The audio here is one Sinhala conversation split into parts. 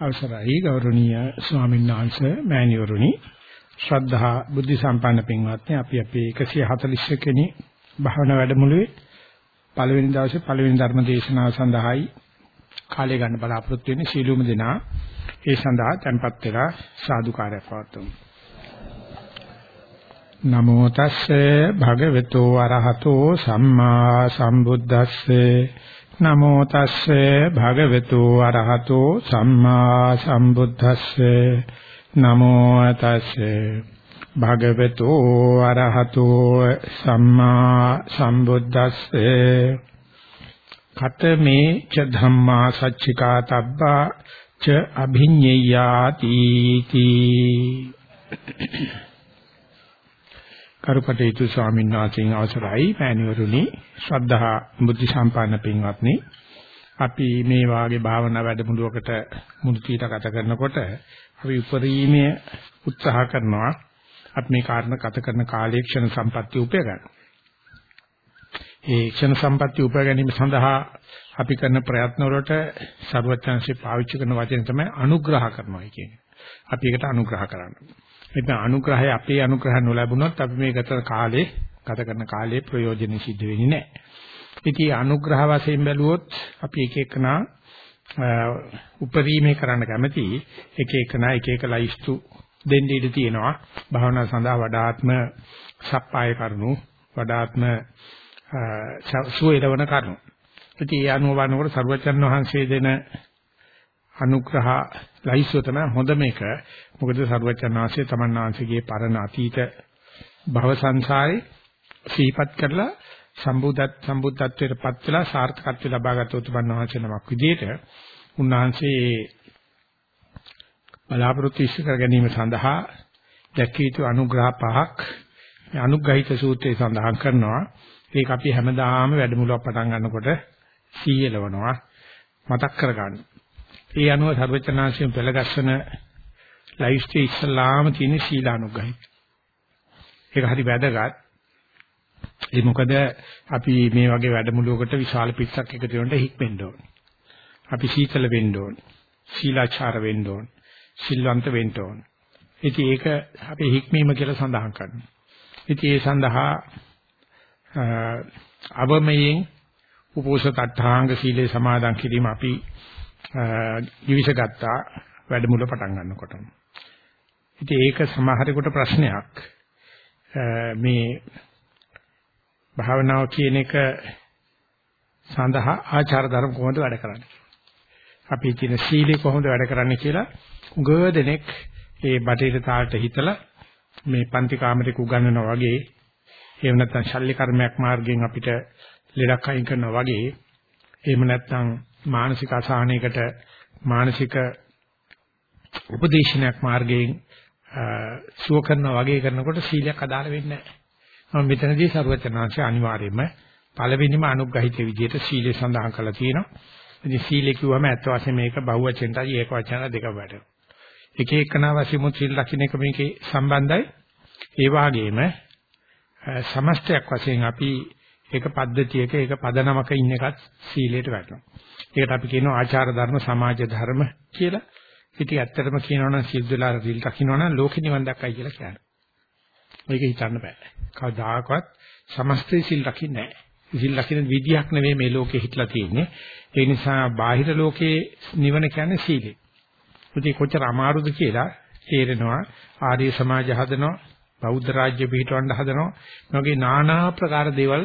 අවසරයි ගෞරවනීය ස්වාමීන් වහන්සේ මෑණිවරුනි. ශ්‍රද්ධා බුද්ධ සම්පන්න පින්වත්නි අපි අපේ 141 වෙනි භාවනා වැඩමුළුවේ පළවෙනි දවසේ පළවෙනි ධර්ම දේශනාව සඳහායි කාලය ගන්න බලාපොරොත්තු වෙන්නේ. සීලුම දෙනා ඒ සඳහා tempත් වෙලා සාදුකාරය පවතුමු නමෝ තස්සේ භගවතු වරහතෝ සම්මා සම්බුද්දස්සේ නමෝ තස්සේ භගවතු අරහතෝ සම්මා සම්බුද්දස්සේ නමෝ තස්සේ භගවතු අරහතෝ සම්මා සම්බුද්දස්සේ කතමේ ච ධම්මා සච්චිකා තබ්බා ච අභිඤ්ඤයාති තී කරුකටේතු ස්වාමීන් වහන්සේගේ අවසරයි මෑණිවරුනි ශ්‍රද්ධා බුද්ධ සම්පන්න පින්වත්නි අපි මේ වාගේ භාවනා වැඩමුළුවකට මුළුතීට ගත කරනකොට අපි උපරිමයේ උත්සාහ කරනවා අපි මේ කාරණා ගත කරන කාලයේ ක්ෂණ සම්පත්‍ය උපය ගන්න. ඒ ක්ෂණ සම්පත්‍ය උපය ගැනීම සඳහා අපි කරන ප්‍රයත්න වලට ਸਰවඥාන්සේ පාවිච්චි කරන වචන තමයි අනුග්‍රහ කරනවා කියන්නේ. අපි ඒකට අනුග්‍රහ කරනවා. එතන අනුග්‍රහය අපේ අනුග්‍රහ නොලැබුණොත් අපි මේ ගත කාලේ ගත කරන කාලේ ප්‍රයෝජනෙ සිද්ධ වෙන්නේ නැහැ. ඉතින් අනුග්‍රහ වශයෙන් බැලුවොත් අපි එක එකනා උපරිමේ කරන්න කැමති එක එකනා එක එක ලයිස්තු දෙන්න ඉඩ තියෙනවා. භාවනා සඳහා වඩාත්ම සප්පාය කරුණු වඩාත්ම සුවේලවන කරුණු. ඉතින් ඒ අනුව වනකොට සර්වචන් වහන්සේ දෙන අනුග්‍රහ ලයිස්ව තමයි හොඳම එක. මොකද සරුවචන් ආශ්‍රය තමන් ආංශිකයේ පරණ අතීත භව සංසාරේ සිහිපත් කරලා සම්බුද්ධත් සම්බුද්ධත්වයට පත් වෙලා සාර්ථකත්වය ලබාගත් උතුමන් වහන්සේ නමක් විදිහට උන්වහන්සේ බලාපොරොත්තු ඉෂ්ට කර ගැනීම සඳහා දැක්විය යුතු අනුග්‍රහ පහක් අනුග්‍රහිත සූත්‍රයේ සඳහන් කරනවා. ඒක අපි හැමදාම වැඩමුළුවක් පටන් ගන්නකොට සීයලවනවා මතක් කරගන්න. ඒ අනුව සර්වචනාංශයෙන් පෙළගස්සන ලයිස්ට් ඉස්ලාම තියෙන සීලානුග්‍රහය. ඒක හරි වැදගත්. ඒ මොකද අපි මේ වගේ වැඩමුළුවකට විශාල පිටසක් එකතු වෙනට හික්මෙන්න ඕනේ. අපි සීතල වෙන්න ඕනේ. සීලාචාර වෙන්න ඕනේ. සිල්වන්ත වෙන්න ඕනේ. ඉතින් ඒක අපේ හික්මීම කියලා සඳහන් කරනවා. ඉතින් ඒ සඳහා අවමයෙන් උපෝසත අට්ඨාංග සීලේ සමාදන් කිරීම අපි givis ගත්තා වැඩමුළ පටන් ගන්නකොටම. ඉතින් ඒක සමහරෙකුට ප්‍රශ්නයක්. මේ භාවනාව කියන එක සඳහා ආචාර ධර්ම කොහොමද වැඩ කරන්නේ? අපි කියන සීලය කොහොමද වැඩ කරන්නේ කියලා උගව දෙනෙක් ඒ බටේට තාලට හිතලා මේ පන්ති කාමරේක උගන්වනවා වගේ එහෙම නැත්නම් ශල්්‍ය කර්මයක් මාර්ගයෙන් අපිට ලෙඩක් අයින් කරනවා වගේ එහෙම නැත්නම් මානසික අසහනයකට මානසික උපදේශනයක් මාර්ගයෙන් සුව කරනවා වගේ කරනකොට සීලයක් අදාළ වෙන්නේ නැහැ. මම මෙතනදී සරුවචනාංශය අනිවාර්යයෙන්ම පළවෙනිම අනුග්‍රහිත විදිහට සීලය සඳහන් කරලා තියෙනවා. ඉතින් සීලය කිව්වම ඇත්ත වශයෙන්ම මේක බහුවචෙන්ටයි ඒක වචන දෙක වැඩ. එක එකනා වශයෙන් මුත් සීල් ලක්ෂණ එක මේකේ සම්බන්ධයි. ඒ වගේම සමස්තයක් වශයෙන් අපි ඒක පද්ධතියක ඒක පදනමක ඉන්න එකත් සීලයට වැටෙනවා. ඒකට අපි කියනවා ආචාර ධර්ම සමාජ ධර්ම කියලා. ඉතින් ඇත්තටම කියනවනම් සිල් දලා රිල් රකින්නවනම් ලෝකෙ නිවන් දැක්කයි කියලා කියනවා. මේක හිතන්න බෑ. කවදාකවත් සමස්තය සිල් රකින්නේ නැහැ. සිල් රකින්න විදියක් නෙවෙයි මේ ලෝකේ හිටලා තියෙන්නේ. ඒ නිසා බාහිර ලෝකේ නිවන කියන්නේ සීලෙ. ඉතින් කොච්චර අමාරුද කියලා තේරෙනවා. ආර්ය සමාජ හදනවා, බෞද්ධ රාජ්‍ය පිහිටවන්න හදනවා. මේ වගේ নানা ආකාර දේවල්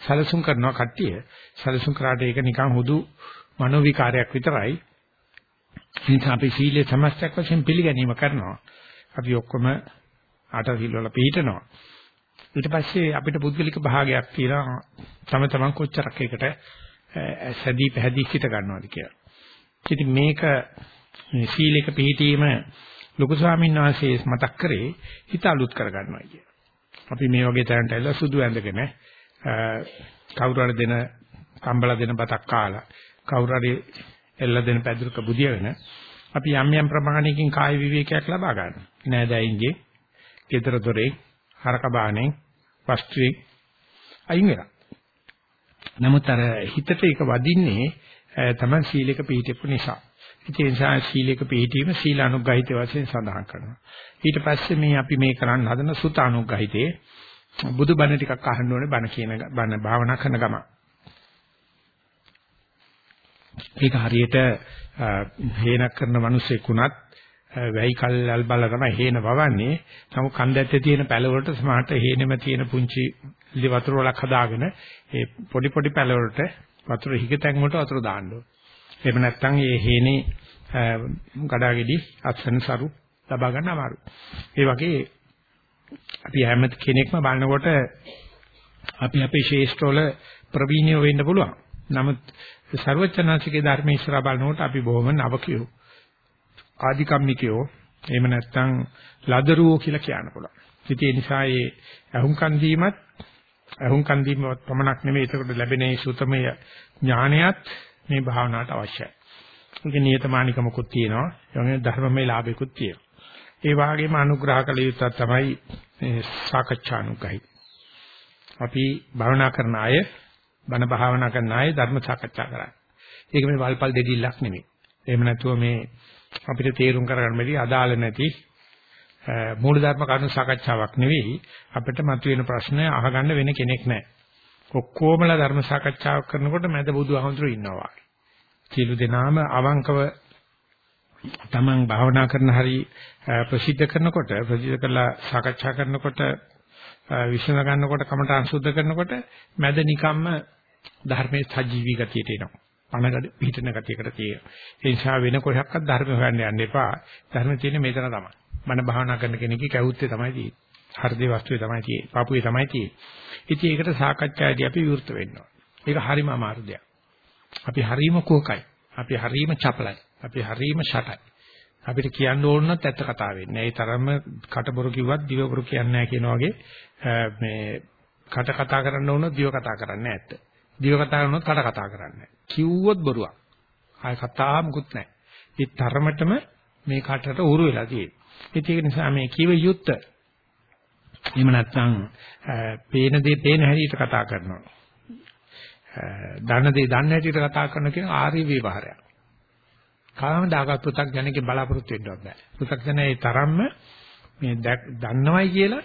සැලසුම් කරනවා කට්ටිය. සැලසුම් කරාට ඒක නිකන් හුදු මනෝ විකාරයක් විතරයි. නිසා අපි සීලේ සමස්තයක් වශයෙන් පිළිගැනීම කරනවා. අපි ඔක්කොම ආට සීල වල පිළිහිටනවා. ඊට පස්සේ අපිට පුද්ගලික භාගයක් තියෙනවා. තම තමන් කොච්චරක් එකට සැදී පැහැදී සිට ගන්නවද කියලා. ඉතින් මේක මේ සීලයක පිළිහිටීම ලොකු ස්වාමීන් වහන්සේ මතක් කරේ හිත අලුත් කර ගන්නවා කිය. අපි මේ වගේ තැනට ඇවිල්ලා සුදු ඇඳගෙන කවුරු හරි දෙන කම්බල දෙන බතක් කාලා කවුරු හරි එල්ල දෙන පැදුරක බුදියාගෙන අපි යම් යම් ප්‍රමාණයකින් කාය විවේකයක් ලබා ගන්නවා. නෑදෑයින්ගේ, ගෙදර දොරේ, හරක බානේ, වස්ත්‍රේ අයින් වෙනවා. නමුත් අර හිතට ඒක වදින්නේ තමයි සීලයක පිළිටෙපු නිසා. ඒ නිසා සීලයක පිළිපීම සීල අනුග්‍රහිත වශයෙන් සඳහන් කරනවා. ඊට පස්සේ මේ අපි මේ කරන්න හදන සුත අනුග්‍රහිතේ බුදු බණ ටිකක් අහන්න ඕනේ බණ කියන බණ භාවනා කරන ගම. ඒක හරියට හේනක් කරන මිනිස්සෙක් උනත් වැයි කල්ල් බල තමයි හේන වවන්නේ. නමුත් කන්දැත්තේ තියෙන පැල වලට සමහරට හේනෙම තියෙන පුංචි ඉලි වතුර වලක් හදාගෙන ඒ පොඩි පොඩි පැල වලට වතුර හිගතැන් වලට වතුර දාන්න ඕනේ. එහෙම නැත්නම් මේ හේනේ ගඩාගෙඩි අත්සන සරු ලබා ගන්න අමාරුයි. ඒ වගේ අපි හැම කෙනෙක්ම බලනකොට අපි අපේ ශේෂ්ඨවල ප්‍රවීණය වෙන්න පුළුවන්. නමුත් ਸਰවචනාසිකේ ධර්මයේ ඉස්සරහා බලනකොට අපි බොහොම නවකියෝ. ආධිකම්මිකයෝ එහෙම නැත්නම් ලදරුවෝ කියලා කියන්න පුළුවන්. ඉතින් ඒ නිසා මේ අහුම්කන් දීමත් අහුම්කන් දීමවත් පමණක් නෙමෙයි ඒකට ලැබෙන මේ සුතමය ඥානයත් මේ භාවනාවට අවශ්‍යයි. ඒක නියතමානිකමකුත් තියෙනවා. ඒ වගේම ධර්මමය ලාභයකුත් තියෙනවා. ඒ වගේම අනුග්‍රහ කළ යුත්තක් තමයි මේ සාකච්ඡානුගයි. අපි භාවනා කරන අය, බණ භාවනා කරන අය ධර්ම සාකච්ඡා කරන්නේ. ඒක මේ වල්පල් දෙඩිල්ලක් නෙමෙයි. එහෙම නැතුව මේ අපිට තේරුම් කරගන්න බැරි අදාළ නැති මූලධර්ම කරුණු සාකච්ඡාවක් නෙවෙයි අපිට මතුවෙන ප්‍රශ්න අහගන්න වෙන කෙනෙක් නැහැ. ඔක්කොමලා ධර්ම සාකච්ඡාවක් කරනකොට මැද බුදුහාමුදුරු ඉන්නවා. සියලු දෙනාම අවංකව තමන් භාවනා කරන හරි ප්‍රසිද්ධ කරනකොට ප්‍රසිද්ධ කරලා සාකච්ඡා කරනකොට විශ්න ගන්නකොට කමට අංශුද්ධ කරනකොට මැද නිකම්ම ධර්මයේ සජීවී ගතියට එනවා. පණගඩ පිටින ගතියකට තියෙනවා. ඒ නිසා වෙන කොහොක්වත් ධර්ම හොයන්න යන්න එපා. ධර්ම තියෙන්නේ මෙතන තමයි. මන භාවනා කරන කෙනෙක්ගේ කැවුත්තේ තමයි තියෙන්නේ. හෘදේ වස්තුවේ තමයි තියෙන්නේ. පාපුවේ තමයි තියෙන්නේ. ඉතින් ඒකට සාකච්ඡාදී අපි විවෘත වෙන්න ඒක හරිම අමාරු දෙයක්. අපි හරීම කෝකයි. අපි හරීම චපලයි. අපි හරීම ෂටයි. අපිට කියන්න ඕන නැත් ඇත්ත කතාව වෙන්නේ. ඒ තරම්ම කටබොරු කිව්වත් දිවබොරු කියන්නේ නැහැ කියන වගේ මේ කට කතා කරන්න ඕන දිව කතා කරන්නේ ඇත්ත. දිව කතා කරනොත් කට කතා කරන්නේ කිව්වොත් බොරුවක්. ආය කතා මුකුත් නැහැ. ඒ තරමටම මේ කටට උරු වෙලා තියෙන්නේ. ඒක නිසා මේ කිව යුත්ත එහෙම නැත්නම් පේන දේ පේන හැටියට කතා කරනවා. දන්න දේ දන්න හැටියට කතා කරන කියන ආර්ය විවහාරයක්. කාම දාගත් පු탁 ජනකේ බලාපොරොත්තු වෙන්නවත් බෑ. පු탁 ජන ඒ තරම්ම මේ දන්නවයි කියලා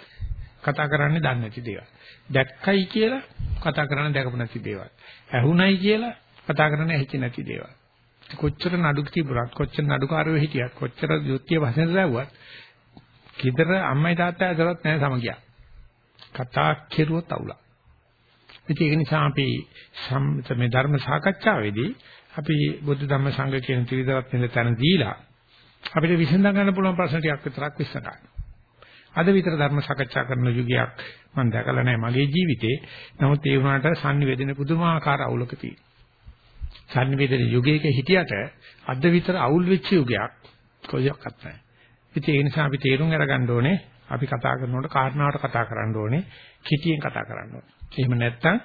කතා කරන්නේ දන්නේ නැති දේවල්. දැක්කයි කියලා කතා කරන්නේ දැකපු නැති දේවල්. ඇහුණයි කියලා කතා කරන්නේ ඇහිච්ච නැති දේවල්. කොච්චර නඩු තිබුණත් කොච්චර නඩුකාරයෝ හිටියත් කොච්චර යුක්තිය වශයෙන් දැවුවත් කිදර අම්මයි තාත්තා ඇදලත් නැහැ සමගියා. කතා කෙරුවොත් අවුලක්. ඉතින් ඒක නිසා අපි මේ ධර්ම සාකච්ඡාවේදී අපි බුද්ධ ධම්ම සංඝ කියන ත්‍රිවිධවත් වෙන තැන දීලා අපිට විසඳ ගන්න පුළුවන් ප්‍රශ්න ටිකක් විතරක් විසඳගන්න. අද විතර ධර්ම සාකච්ඡා කරන යුගයක් මම දැකලා නැහැ මගේ ජීවිතේ. නමුත් ඒ වුණාට sannivedana පුදුමාකාර අවුලක තියෙනවා. sannivedana යුගයක හිටියට අද විතර අවුල් වෙච්ච යුගයක් කොහොයක්වත් නැහැ. ඉතින් ඒ නිසා අපි තේරුම් අරගන්න ඕනේ අපි කතා කරනකොට කාරණාවට කතා කරන්න ඕනේ කිටියෙන් කතා කරන්න ඕනේ. එහෙම නැත්නම්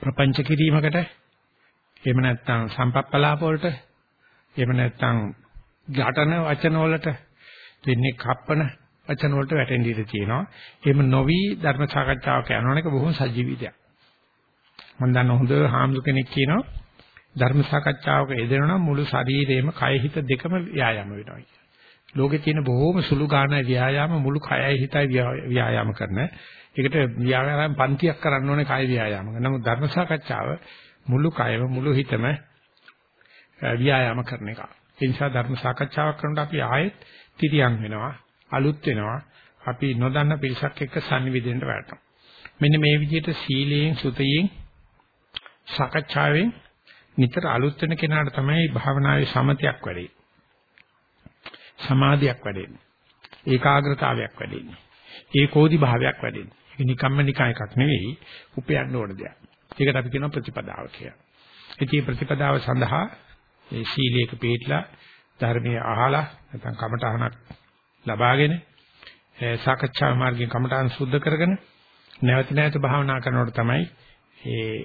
ප්‍රපංච කිරීමකට එහෙම නැත්නම් සම්පප්පලාප වලට එහෙම නැත්නම් ඝටන වචන වලට දෙන්නේ කප්පන වචන වලට වැටෙන්න ඉඩ තියෙනවා. එහෙම නොවි ධර්ම සාකච්ඡාවක යනවනක බොහොම සජීවී දෙයක්. මම දන්න හොඳ හාමුදුර කෙනෙක් කියනවා ධර්ම සාකච්ඡාවක යෙදෙනවා මුළු ශරීරේම කය හිත දෙකම ව්‍යායාම වෙනවා කියලා. ලෝකේ තියෙන බොහෝම සුළු ගාන ව්‍යායාම මුළු කයයි හිතයි ව්‍යායාම කරන. ඒකට ව්‍යායාම පන්තියක් කරන්න ඕනේ කය ව්‍යායාම. නමුත් ධර්ම සාකච්ඡාව මුළු කයම මුළු හිතම ව්‍යායාම කරන එක. ඒ නිසා ධර්ම සාකච්ඡාවක් කරනකොට අපි ආයෙත් තිරියම් වෙනවා, අලුත් වෙනවා. අපි නොදන්න පිරිසක් එක්ක සංනිවිදෙන්න වැටෙනවා. මෙන්න මේ විදිහට සීලයෙන්, සුතයෙන්, සාකච්ඡාවෙන් නිතර අලුත් වෙන කෙනාට තමයි භාවනාවේ සමතයක් වැඩි. සමාධියක් වැඩෙන්නේ. ඒකාග්‍රතාවයක් වැඩෙන්නේ. ඒකෝදි භාවයක් වැඩෙන්නේ. ඒක නිකම්ම නිකන් එකක් නෙවෙයි උපයන්න ඕන දෙයක්. ඒකට අපි කියනවා ප්‍රතිපදාව කියලා. ඉතින් ප්‍රතිපදාව සඳහා ඒ සීලයක පිළිట్లా ධර්මයේ අහලා නැත්නම් කමඨහනක් ලබාගෙන සාකච්ඡා මාර්ගයෙන් කමඨහන් සුද්ධ කරගෙන නැවත නැවත භාවනා කරනකොට තමයි ඒ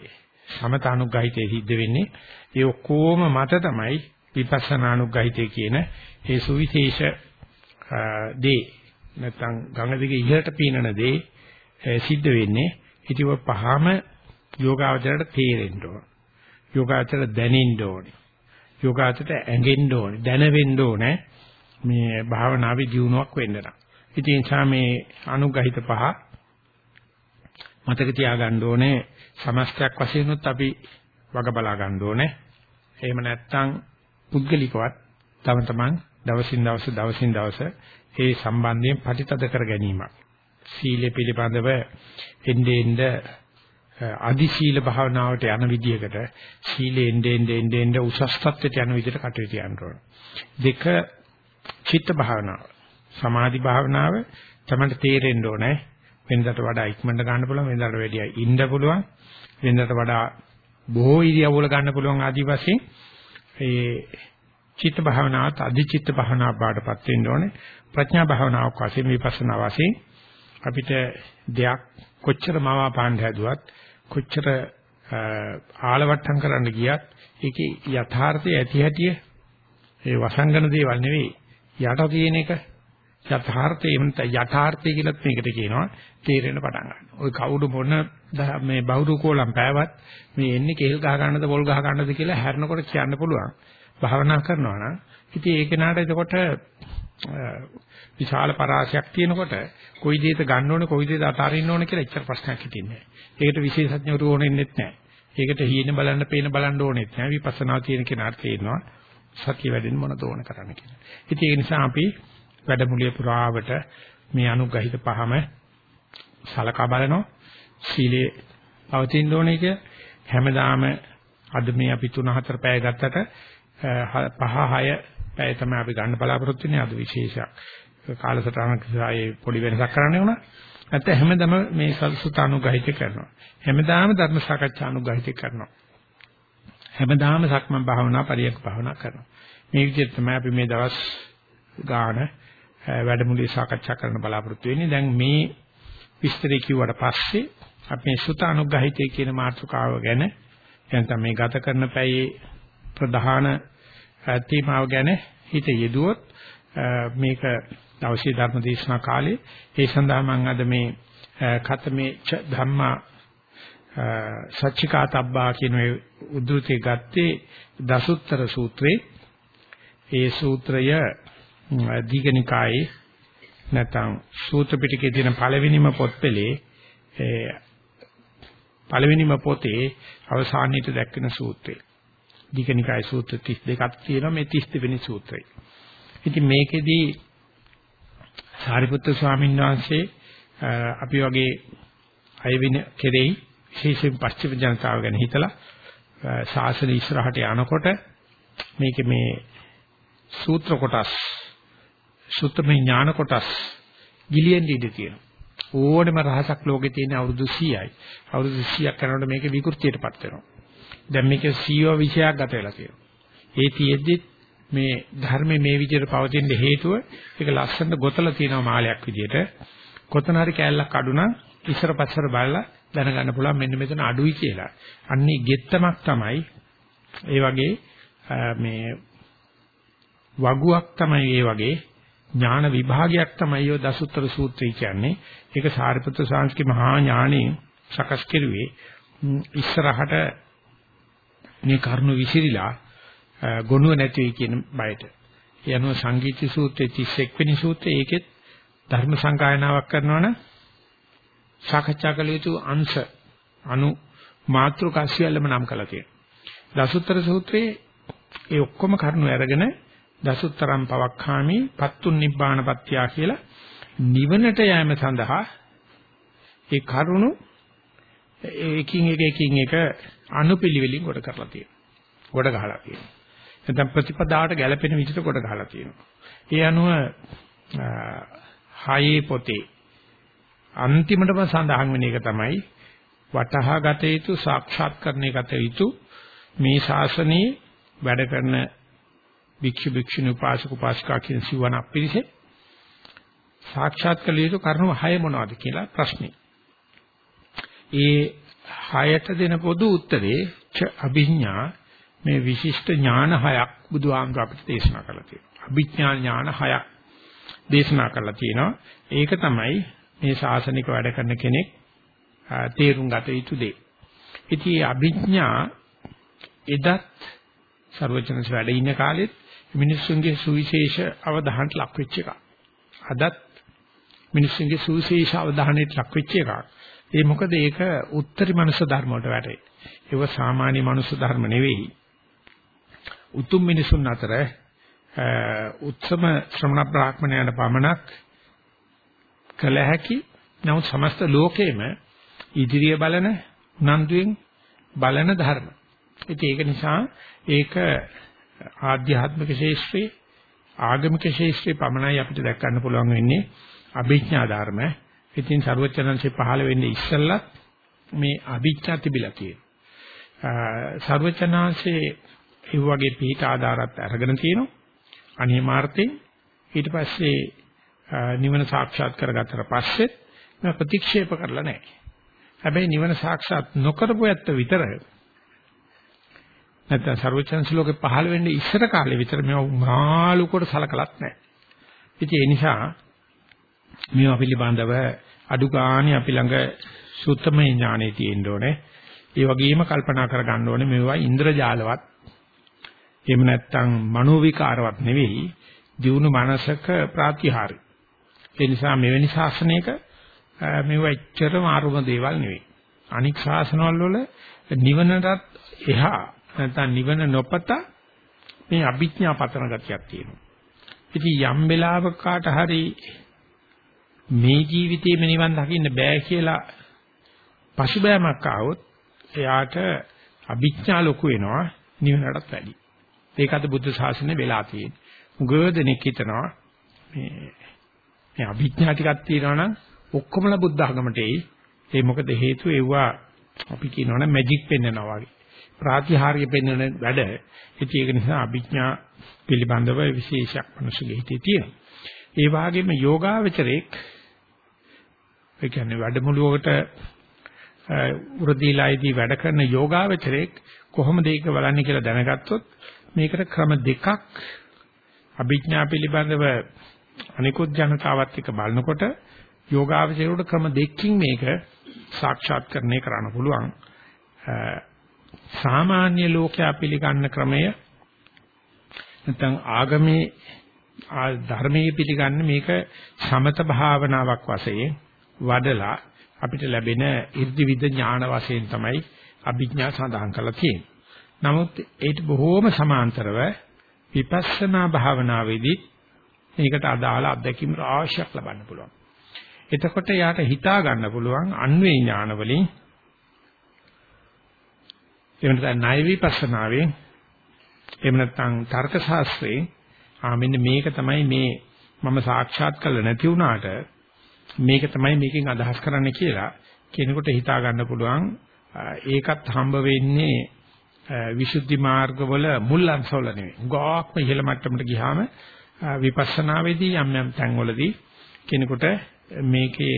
සමතානුග්‍රහිතේ සිද්ධ වෙන්නේ. ඒ ඔක්කොම මත තමයි විපස්සනානුග්‍රහිතේ කියන ඒ සුවිශේෂ දේ නැත්නම් ගංගා දිගේ ඉහළට පීනන දේ සිද්ධ වෙන්නේ. හිතව පහම යෝගාවචරයට තේරෙන්න ඕන. යෝගාවචර දැනෙන්න ඕනේ. යෝගාචරයට ඇඟෙන්න ඕනේ, දැනෙන්න ඕනේ මේ භාවනාවේ දියුණුවක් වෙන්න නම්. ඉතින් ඒ නිසා මේ අනුගහිත පහ මතක තියාගන්න ඕනේ සමස්තයක් වශයෙන් උත් අපි වග බලා ගන්න ඕනේ. එහෙම නැත්නම් පුද්ගලිකවත් තම තමන් දවසින් දවස දවසින් දවස ඒ සම්බන්ධයෙන් ප්‍රතිතද කර ගැනීමක්. සීලය පිළිබඳව එnde end අදි සීල භාවනාවට යන විදිහකට සීලෙ එnde end end end උසස් තත්ත්වයට යන විදිහට කටයුතු කරන්න ඕනේ. දෙක චිත්ත භාවනාව. සමාධි භාවනාව තමයි තේරෙන්න ඕනේ. වෙනදට වඩා ඉක්මනට ගන්න පුළුවන් වෙනදට වැඩිය ඉන්න පුළුවන් වෙනදට වඩා බොහෝ ඉරියව්වල ගන්න පුළුවන් ආදි වශයෙන් ඒ චිත්ත භාවනාවත් අධිචිත්ත භාවනාව බාටපත් වෙන්න ඕනේ ප්‍රඥා භාවනාවක් වශයෙන් විපස්සනා වශයෙන් අපිට දෙයක් කොච්චර මවා පාණ්ඩ හැදුවත් කොච්චර ආලවට්ටම් කරන්න ගියත් ඒකේ යථාර්ථය ඇති හැටිය ඒ වසංගන දේවල් නෙවෙයි යට තියෙන එක යථාර්ථය එමෙන්න යථාර්ථය කියලත් මේකට කියනවා තේරෙන්න පටන් ගන්නවා. ওই කවුරු මොන මේ බහුරු කෝලම් පෑවත් මේ එන්නේ කෙල් ගහ ගන්නද පොල් ගහ ගන්නද කියලා හැරෙනකොට කියන්න පුළුවන්. භාවනා කරනවා නම් ඉතින් ඒක නාට එතකොට විශාල පරාසයක් තියෙනකොට කොයි දෙයක ගන්න ඕනේ කොයි දෙයක අතාරින්න ඕනේ කියලා එච්චර ප්‍රශ්නයක් හිටින්නේ නැහැ. ඒකට විශේෂඥවරු ඕනෙන්නෙත් නැහැ. ඒකට හීන බලන්න පේන බලන්න ඕනෙත් නැහැ. විපස්සනා තියෙන කෙනාට තේරෙනවා සතිය වැඩෙන්න මොන දෝන කරන්න කියලා. ඉතින් ඒ නිසා අපි වැඩමුළුවේ පුරාවට මේ අනුග්‍රහිත පහම සලකා බලනවා. සීලේ පවතින්න ඕනේ කිය හැමදාම අද මේ අපි 3 4 පැය ගත්තට 5 6 පැය තමයි අපි ගන්න බලාපොරොත්තු වෙන්නේ අද විශේෂයක්. කාලසටහනක ඒ පොඩි වෙනසක් කරන්න වුණා. නැත්නම් හැමදාම මේ සල්සුත අනුග්‍රහිත කරනවා. හැමදාම ධර්ම සාකච්ඡා අනුග්‍රහිත කරනවා. හැමදාම සක්මන් භාවනා පරියන්ක භාවනා කරනවා. මේ විදිහට තමයි අපි මේ දවස් ගාන වැඩමුළුවේ සාකච්ඡා කරන්න බලාපොරොත්තු වෙන්නේ. දැන් මේ විස්තරය කිව්වට පස්සේ අපි මේ සුත අනුග්‍රහිතය කියන මාතෘකාව ගැන නැත්නම් මේ ගත කරන පැයේ ප්‍රධාන තීමාව ගැන හිත යෙදුවොත් මේක දවසේ ධර්ම දේශනා කාලේ ඒ සඳහා මම අද මේ කතමේ ධම්මා සච්චිකාතබ්බා කියන උද්ෘතය ගත්තේ දසුත්තර සූත්‍රේ ඒ සූත්‍රය දීඝනිකායේ නැත්නම් සූත්‍ර පිටකයේ තියෙන පළවෙනිම පොත්පලේ පළවෙනිම පොතේ අවසානයේට දැක්වෙන සූත්‍රය. දීඝනිකායේ සූත්‍ර 32ක් තියෙනවා මේ 32 වෙනි සූත්‍රය. ඉතින් මේකෙදී සාරිපුත්‍ර ස්වාමීන් වහන්සේ අපි වගේ අයවින කෙරෙහි විශේෂයෙන් පස්චිම ජනතාව ගැන හිතලා ශාසන ඉස්සරහට යනකොට මේකේ මේ සූත්‍ර කොටස් සූත්‍රමය ඥාන කොටස් ගිලියෙන් ඉඳී තියෙනවා. ඕනෙම රහසක් ලෝකේ තියෙන අවුරුදු 100යි. අවුරුදු 100ක් යනකොට මේක විකෘතියටපත් වෙනවා. දැන් මේක සීව විෂයක් ගත වෙලා තියෙනවා. ඒ තියෙද්දි මේ ධර්මයේ මේ විදිහට පවතින හේතුව ඒක ලස්සනට ගොතලා තියෙනවා මාලයක් විදිහට. කොතන හරි කෑල්ලක් අඩු නම් ඉස්සර පස්සර බලලා දැනගන්න පුළුවන් මෙන්න මෙතන අඩුයි කියලා. අන්නේ ගෙත්තමක් තමයි ඒ වගේ මේ වගුවක් තමයි ඒ වගේ ඥාන විභාගයක් තමයි ඔය දසුත්තර සූත්‍රය කියන්නේ. ඒක සාරිපුත්‍ර සාංශකේ මහා ඥාණයෙන් සකස් කෙරුවේ ඉස්සරහට මේ කරුණු විසිරිලා ගොනුව නැති වෙයි කියන බයට. ඒ අනුව සංගීත සූත්‍රයේ 31 වෙනි සූත්‍රයේ ඒකෙත් ධර්ම සංගායනාවක් කරනවනම් සාකච්ඡා කළ යුතු අංශ අනු මාත්‍රිකා සියල්ලම නම් කළා තියෙනවා. දසුත්තර සූත්‍රයේ ඒ ඔක්කොම කරුණු අරගෙන දසුත්තරම් පවක්ඛාමි පත්තුන් නිබ්බාන පත්‍යා කියලා නිවනට යෑම සඳහා ඒ කරුණු එකින් එක එකින් එක අනුපිළිවෙලින් කොට කරලා තියෙනවා. කොට ගහලා තියෙනවා. නැත්නම් ප්‍රතිපදාවට ගැළපෙන විදිහට කොට ගහලා තියෙනවා. ඒ අනුව හයේ පොතේ අන්තිමටම සඳහන් වෙන එක තමයි වටහා ගත යුතු සාක්ෂාත් කරණය ගත යුතු මේ ශාසනයේ වැඩ කරන භික්ෂු භික්ෂුණී උපාසක උපාසිකා කියන සිවණ පිරිසේ සාක්ෂාත් කළ යුතු කරුණු හය මොනවද කියලා ප්‍රශ්නේ. ඒ හයට දෙන පොදු උත්තරේ ච අභිඥා මේ විශිෂ්ට ඥාන හයක් බුදුහාමුදුර අපිට දේශනා කරලා තියෙනවා. අභිඥා ඥාන හයක් දේශනා කරලා තියෙනවා. ඒක තමයි මේ ශාසනික වැඩ කරන කෙනෙක් තේරුම් ගත යුතු දේ. ඉතින් අභිඥා එදත් ਸਰවචනස් වැඩ ඉන්න කාලෙත් මිනිස්සුන්ගේ සුවිශේෂ අවධානයට ලක් වෙච්ච එකක්. අදත් මිනිස්සුන්ගේ සුවිශේෂ අවධානයට ලක් වෙච්ච එකක්. ඒ මොකද ඒක උත්තරී මනුෂ්‍ය ධර්ම වලට වැටේ. ඒව සාමාන්‍ය මනුෂ්‍ය ධර්ම නෙවෙයි. උතුම් මිනිසුන් අතර උත්සම ශ්‍රමණ බ්‍රාහ්මණයන් පමණක් කළ හැකි නමුත් සමස්ත ලෝකෙම ඉදිරිය බලන උනන්දුවෙන් බලන ධර්ම. ඒක නිසා ඒක ආධ්‍යාත්මික ශේෂ්ත්‍රයේ ආගමික ශේෂ්ත්‍රයේ පමණයි අපිට දැක් ගන්න පුළුවන් වෙන්නේ අභිඥා ධර්ම. ඉතින් ਸਰුවචනංශේ පහළ වෙන්නේ ඉස්සෙල්ලත් මේ අභිඥා තිබිලා තියෙනවා. ਸਰුවචනංශේ ඒ වගේ පිට ආධාරات අරගෙන තියෙනවා. අනිමාර්ථයෙන් ඊට පස්සේ නිවන සාක්ෂාත් කරගත්තට පස්සේ මම ප්‍රතික්ෂේප කරලා නැහැ. හැබැයි නිවන සාක්ෂාත් නොකරපු ඇත්ත විතර නැත්නම් ਸਰවචන්ස් ලෝකේ පහළ වෙන්නේ ඉස්සර කාලේ විතර මේවා මාළු කොට සලකලත් නැහැ. ඉතින් ඒ නිසා මේවා පිළිබඳව අඩු ගානේ අපි ළඟ සුත්තමේ ඥානෙ තියෙන්න ඕනේ. ඒ වගේම කල්පනා කර ගන්න ඕනේ මේවා ඉන්ද්‍රජාලවත් එහෙම නැත්නම් මනෝ විකාරවත් නෙවෙයි දියුණු මනසක ප්‍රාතිහාරය. ඒ නිසා මෙවැනි ශාසනයක මේව එච්චරම ආරුම දේවල් නෙවෙයි. අනික් ශාසනවල වල නිවනටත් එහා නැත්නම් නිවන නොපත මේ අභිඥා පතන ගතියක් තියෙනවා. ඉතින් යම් වෙලාවක කාට හරි මේ ජීවිතේම නිවන් දකින්න බෑ කියලා පසුබෑමක් ආවොත් එයාට අභිඥා ලොකු වෙනවා නිවනටත් වැඩි. ඒක අද බුද්ධ ශාසනය වෙලා තියෙන්නේ. උගදෙනෙක් හිතනවා මේ මේ අභිඥා ටිකක් තියෙනවා නම් ඔක්කොමලා බුද්ධ ආගමට එයි. ඒ මොකද හේතුව ඒවා අපි කියනවනම් මැජික් පෙන්වනවා වගේ. ප්‍රාතිහාර්ය පෙන්වන වැඩ. ඉතින් ඒක නිසා අභිඥා පිළිබඳව විශේෂයක් මනුෂ්‍යගේ හිතේ තියෙනවා. ඒ වගේම යෝගාවචරයක් ඒ කියන්නේ වැඩමුළුවකට උරදීලායේදී වැඩ කරන යෝගාවචරයක් කොහොමද ඒක බලන්නේ කියලා දැනගත්තොත් මේකට ක්‍රම දෙකක් අභිඥා පිළිබඳව අනිකුත් ජනතාවත් එක්ක බලනකොට යෝගාවචරයට ක්‍රම දෙකකින් මේක සාක්ෂාත්කරණය කරන්න පුළුවන්. සාමාන්‍ය ලෝකයා පිළිගන්න ක්‍රමය නැත්නම් ආගමේ ධර්මයේ පිළිගන්න මේක සමත භාවනාවක් වශයෙන් වඩලා අපිට ලැබෙන 이르දිවිද ඥාන වශයෙන් තමයි අභිඥා සඳහන් කරලා තියෙන්නේ. නමුත් ඒට බොහෝම සමාන්තරව විපස්සනා භාවනාවේදී මේකට අදාළ අත්දැකීම් රාශියක් ලබන්න පුළුවන්. එතකොට යාට හිතා ගන්න පුළුවන් අන්වේ ඥාන වලින් එහෙම නැත්නම් ණය විපස්සනාවෙන් එහෙම නැත්නම් තර්ක ශාස්ත්‍රයෙන් ආ මෙන්න මේක තමයි මේ මම සාක්ෂාත් කළ නැති වුණාට මේක තමයි මේකෙන් අදහස් කරන්න කියලා කෙනෙකුට හිතා ගන්න පුළුවන් ඒකත් හම්බ වෙන්නේ විසුද්ධි මාර්ගවල මුල් අංශවල නෙවෙයි. ගාක්ම ඉහළ මට්ටමට ගියාම විපස්සනාවේදී යම් යම් තැන්වලදී කෙනෙකුට මේකේ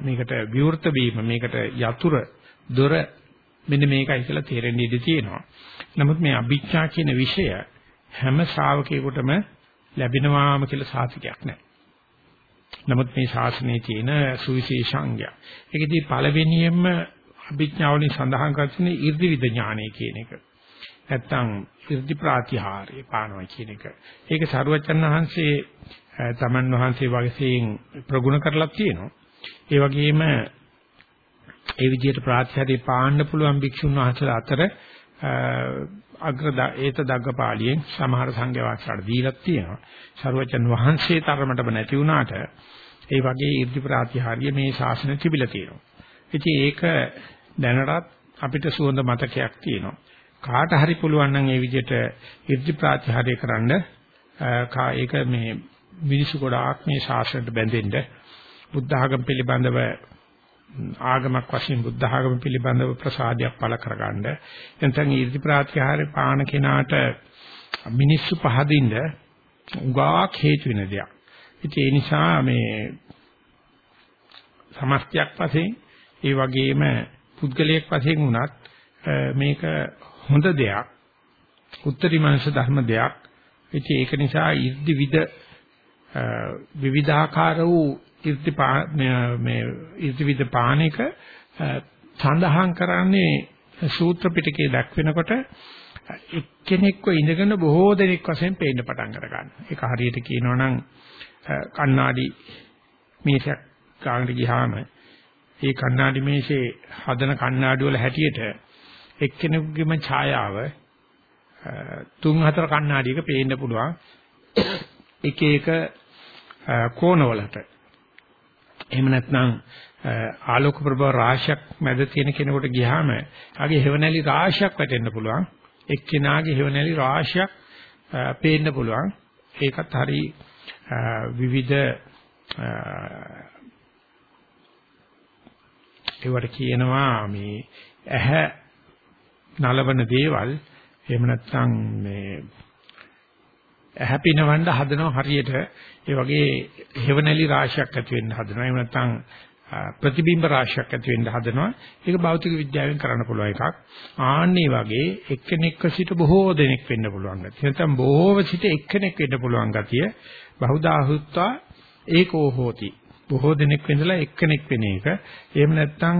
මේකට විවෘත වීම මේකට යතුරු දොර මෙන්න මේකයි කියලා තේරෙන්න ඉඩ තියෙනවා. නමුත් මේ අභිඥා කියන විෂය හැම ශ්‍රාවකයෙකුටම ලැබෙනවාම කියලා සාතිකයක් නැහැ. නමුත් මේ ශාසනයේ තියෙන සුවිශේෂාංගය. ඒකදී පළවෙනියෙන්ම අභිඥාවලින් සඳහන් කරන්නේ 이르දිවිද ඥානය කියන එක. නැත්තම් 이르දි ප්‍රාතිහාරය පානවා කියන එක. ඒක සරුවචන් වහන්සේ තමන් වහන්සේ වගේසෙන් ප්‍රගුණ කරලා තියෙනවා. ඒ වගේම ඒ විදිහට ප්‍රාතිහාරය පාන්න පුළුවන් භික්ෂුන් වහන්සේලා අතර අග්‍ර ඒත දග්ගපාලියෙන් සමහර සංඝ වාක්‍යවල දීලා තියෙනවා. ਸਰවචන් වහන්සේ තරමටම නැති වුණාට ඒ වගේ 이르දි ප්‍රාතිහාර්ය මේ ශාසනය තිබිලා තියෙනවා. ඉතින් ඒක දැනටත් අපිට සුවඳ මතකයක් තියෙනවා. කාට හරි පුළුවන් නම් මේ විදිහට 이르දි ප්‍රාතිහාර්ය කරන්න ඒක මේ මිනිසු ගොඩාක් මේ ශාසනයට බැඳෙන්න බුද්ධ ආගම පිළිබඳව ආගමක් වශයෙන් බුද්ධ ආගම පිළිබඳව ප්‍රසාදයක් පළ කරගන්න එතෙන් 이르දි ප්‍රාතිහාර්ය පාන කෙනාට මිනිස්සු පහදින්න උගාක් හේතු වෙන දෙයක්. ඉතින් ඒ නිසා මේ සමස්තයක් වශයෙන් ඒ වගේම පුද්ගලයෙක් වශයෙන් වුණත් මේක හොඳ දෙයක්. උත්තරී මනස ධර්ම දෙයක්. ඉතින් ඒක නිසා ඉර්ධි විද විවිධාකාර වූ ඉර්ධි මේ ඉර්ධි විද පාණික සඳහන් කරන්නේ සූත්‍ර පිටකයේ දක්වනකොට එක්කෙනෙක්ව ඉඳගෙන බොහෝ දෙනෙක් වශයෙන් පේන්න පටන් අර ගන්නවා. ඒක හරියට කියනවා නම් කණ්ණාඩි මේසයක් ගානට ගියාම ඒ කණ්ණාඩි මේසේ හදන කණ්ණාඩි වල හැටියට එක්කෙනෙකුගේම ඡායාව තුන් හතර කණ්ණාඩියක පේන්න පුළුවන් එක එක කෝණවලට. එහෙම නැත්නම් ආලෝක ප්‍රභව රාශියක් මැද තියෙන කෙනෙකුට ගියාම ආගේ හේවණලි රාශියක් වැටෙන්න පුළුවන්. එක්කෙනාගේ හේවණලි රාශියක් පේන්න පුළුවන්. ඒකත් හරි විවිධ ඒවට කියනවා මේ ඇහැ නලවන දේවල්. එහෙම නැත්නම් මේ ඇහැ පිනවන්න හදනවා හරියට. ඒ වගේ හේවණලි රාශියක් ඇති වෙන්න හදනවා. එහෙම නැත්නම් ප්‍රතිබිම්බ රාශියක් ඇති වෙන්න හදනවා. ඒක භෞතික විද්‍යාවෙන් කරන්න පුළුවන් එකක්. ආන්නේ වගේ එක්කෙනෙක්ව සිට බොහෝ දෙනෙක් වෙන්න පුළුවන් ගැතිය. නැත්නම් බොහෝව සිට එක්කෙනෙක් වෙන්න පුළුවන් ගතිය බහුදාහුත්වා ඒකෝ හෝති. බොහෝ දෙනෙක් වෙනදලා එක්කෙනෙක් වෙන එක. එහෙම නැත්නම්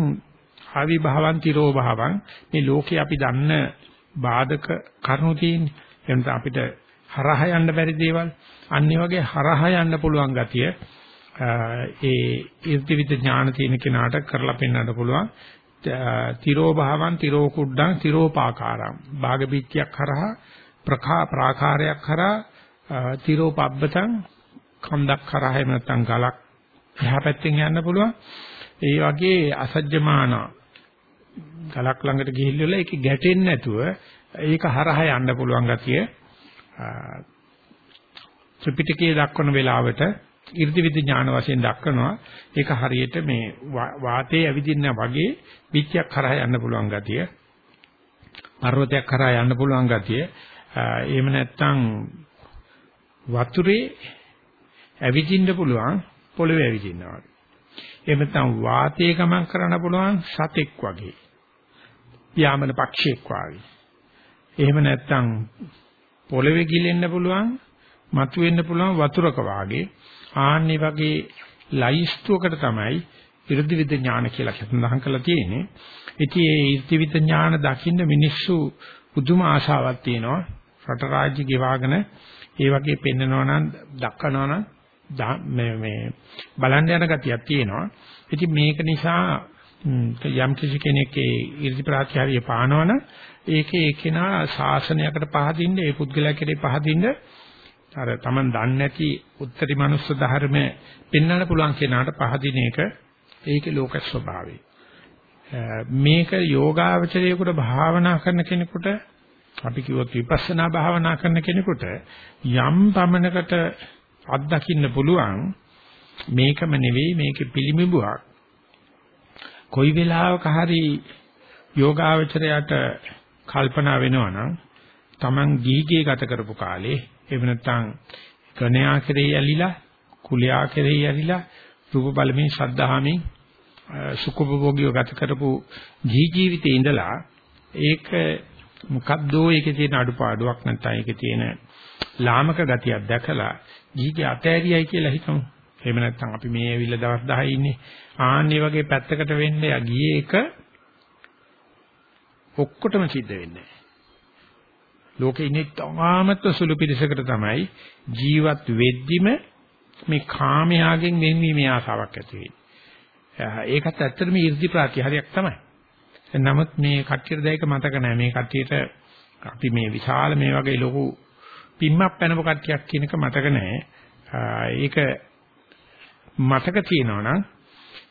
ආවි භාවන් තිරෝ භාවන් මේ ලෝකේ අපි දන්න බාධක කරුණු තියෙන්නේ. එහෙනම් අපිට හරහා යන්න බැරි දේවල් අන්නේ වගේ හරහා යන්න පුළුවන් ගතිය ඒ ඉර්ධිවිද ඥාන තියෙන කෙනාට කරලා පෙන්වන්න පුළුවන්. තිරෝ භාවන් තිරෝ කුඩ්ඩං තිරෝ පාකාරම්. භාග පිටියක් හරහා ප්‍රකා ප්‍රාකාරයක් හරහා තිරෝ පබ්බතං කන්දක් කරා එහෙම නැත්නම් ගලක් එහා පැත්තෙන් යන්න පුළුවන්. ඒ වගේ අසජ්ජමාන ගලක් ළඟට ගිහිල්ලා ඒක ගැටෙන්නේ නැතුව ඒක හරහා යන්න පුළුවන් ගතිය ත්‍රිපිටකයේ දක්වන වෙලාවට 이르දිවිද ඥාන වශයෙන් දක්වනවා ඒක හරියට මේ වාතයේ ඇවිදින්න වගේ පිටියක් කරා යන්න පුළුවන් ගතිය පර්වතයක් කරා යන්න පුළුවන් ගතිය එහෙම නැත්නම් වතුරේ ඇවිදින්න පුළුවන් පොළවේ ඇවිදිනවා වගේ. එහෙම නැත්නම් වාතයේ ගමන් කරන්න පුළුවන් සතෙක් වගේ. යාමන පක්ෂියෙක් වගේ. එහෙම නැත්නම් පොළවේ ගිලෙන්න පුළුවන්, මතුවෙන්න පුළුවන් වතුරක වාගේ. ආන්නේ වගේ ලයිස්තුවකට තමයි විරුද්ධ විද ඥාන කියලා සඳහන් කරලා තියෙන්නේ. ඉතින් මේ ඉර්ධි විද ඥාන දකින්න මිනිස්සු පුදුම ආශාවක් තියෙනවා. රට රාජ්‍ය ගෙවාගෙන ඒ වගේ පෙන්නනවා නම් දක්වනවා නම් මේ මේ බලන්න යන ගතියක් තියෙනවා. ඉතින් මේක නිසා යම් කිසි කෙනෙක්ගේ ඉර්ධි ප්‍රාත්‍යහාරිය පානවන ඒකේ එකිනා ශාසනයකට පහදින්න ඒ පුද්ගලයා කෙරේ පහදින්න අර Taman දන්නේ නැති උත්තරී මනුස්ස ධර්ම පෙන්වන්න පුළුවන් කෙනාට පහදින එක ඒකේ ලෝක ස්වභාවය. මේක යෝගාවචරයේකට භාවනා කරන කෙනෙකුට අපි කිව්වොත් විපස්සනා භාවනා කරන කෙනෙකුට යම් පමණකට අත්දකින්න පුළුවන් මේකම නෙවෙයි මේකේ පිළිඹුවක් කොයි වෙලාවක හරි යෝගාවචරයට කල්පනා වෙනවා නම් Taman ගීගේ ගත කරපු කාලේ එහෙම නැත්නම් කණයා කෙරෙහි ඇලිලා කුලයා කෙරෙහි ඇලිලා රූප බලමින් ශද්ධාමින් සුඛභෝගීව ගත කරපු ජී ජීවිතේ ඉඳලා ඒක මොකද්දෝ ඒකේ තියෙන අඩුපාඩුවක් නැත්නම් ඒකේ තියෙන ලාමක ගතියක් දැකලා ගිහිගේ අතෑරියයි කියලා හිතමු. එහෙම නැත්නම් අපි මේ ඇවිල්ලා දවස් 10 ඉන්නේ. ආන්නේ වගේ පැත්තකට වෙන්න ගියේ එක ඔක්කොටම සිද්ධ වෙන්නේ ලෝකේ ඉන්නේ තාමත් සුළු පිරිසකට තමයි ජීවත් වෙද්දිම මේ කාමයාගෙන් වෙන්වීමේ ආසාවක් ඇති වෙන්නේ. ඒකත් ඇත්තටම 이르දි ප්‍රාතිහාරයක් තමයි. නමුත් මේ කට්ටියට දැයක මතක නැහැ. මේ කට්ටියට අපි මේ විශාල මේ වගේ ලොකු පිම්මක් පැනපු කට්ටියක් කියන එක මතක නැහැ. ඒක මතක තියෙනවා නම්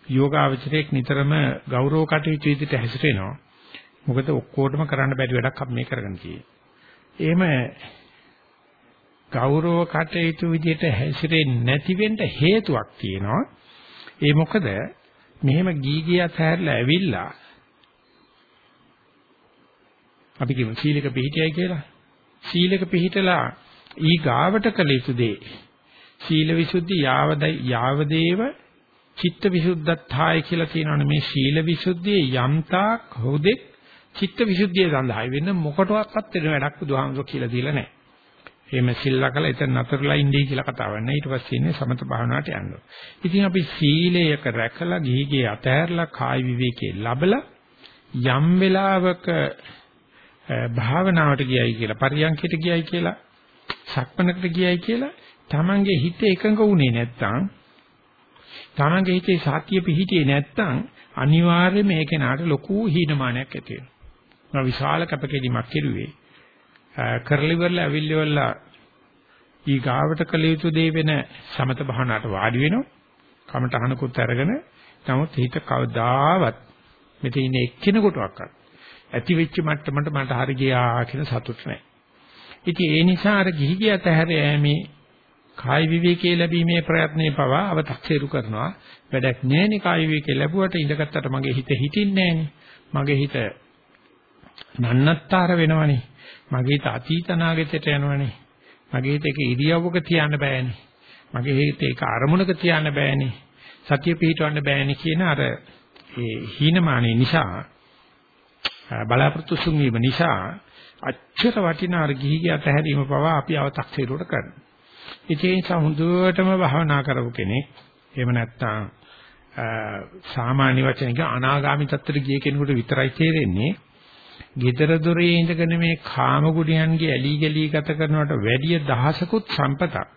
යෝගාවචරයක් නිතරම ගෞරව කටයුතු විදිහට හැසිරෙනවා. මොකද ඔක්කොටම කරන්න බැරි වැඩක් අපි මේ කරගෙන තියෙන්නේ. එහෙම ගෞරව කටයුතු විදිහට හැසිරෙන්නේ නැති වෙන්න හේතුවක් තියෙනවා. ඒ මොකද මෙහෙම ගීගිය අතහැරලා ඇවිල්ලා අපි කියමු සීලක පිළිහිටයයි කියලා. සීලක පිළිහිටලා ඊ ගාවට කළ යුතු දේ සීල විසුද්ධි යාවදයි යාවදේව චිත්ත විසුද්ධත්තාය කියලා කියනවනේ මේ සීල විසුද්ධියේ යම්තාක් හොදෙක් චිත්ත විසුද්ධිය සඳහායි වෙන මොකටවත් වෙන වැඩක් බුදුහාමුදුරුවෝ කියලා දීලා නැහැ. එහෙම සිල්ලා කළා එතන නතරලා ඉන්නේ කියලා කතාවක් නෑ. ඊට පස්සේ ඉන්නේ සමත භාවනාවට යනවා. ඉතින් අපි සීලයක රැකලා ගිහිගේ අතහැරලා කායි විවේකේ ලබලා යම් වෙලාවක භාවනාවට ගියයි කියලා පරියන්කයට ගියයි කියලා සක්මනකට ගියයි කියලා තමන්ගේ හිත එකඟ වුණේ නැත්තම් තමන්ගේ හිතේ සාතිය පිහිටියේ නැත්තම් අනිවාර්යයෙන් මේ කෙනාට ලොකු හීනමානයක් ඇති වෙනවා. විශාල කැපකිරීමක් කෙරුවේ. කරලිවල ඇවිල්ලිවල ඊ ගාවට කළ යුතු දේ වෙන සමත භාවනාවට වාඩි වෙනවා. කමටහනකුත් අරගෙන නමුත් හිත කවදාවත් මෙතන ඉන්න එක්කෙනෙකුටවත් ඇති වෙච්ච මට්ටමට මට හරි ගියා කියන සතුට නැහැ. ඉතින් ඒ නිසා අර ගිහි ගිය තැහැර යෑමේ කාය විවේකයේ ලැබීමේ ප්‍රයත්නේ පවා අව탁සේරු කරනවා. වැඩක් නැහැනේ කාය විවේකේ ලැබුවට ඉඳගත්තට මගේ හිත හිටින්නේ මගේ හිත නන්නත්තර වෙනවනේ. මගේ හිත අතීත නාගතයට යනවනේ. මගේ හිත එක ඉරියව්වක තියන්න බෑනේ. මගේ හිත එක අරමුණක තියන්න බෑනේ. සතිය පිහිටවන්න බෑනේ කියන අර ඒ හීනමානේ නිසා බලාපොරොත්තු සුන්වීම නිසා අච්චර වටිනා අර ගිහි ගිය තැහැරීම පවා අපි අව탁සීරුවට කරනවා. ඒ නිසා හොඳටම භාවනා කරපු කෙනෙක් එහෙම නැත්නම් සාමාන්‍ය වචනික අනාගාමි තත්ත්වයට ගිය කෙනෙකුට විතරයි තේරෙන්නේ. Gedara dore ඉඳගෙන මේ කාම ගුණයන්ගේ ඇලි ගලි ගත කරනවට වැඩිය දහසකුත් සම්පතක්.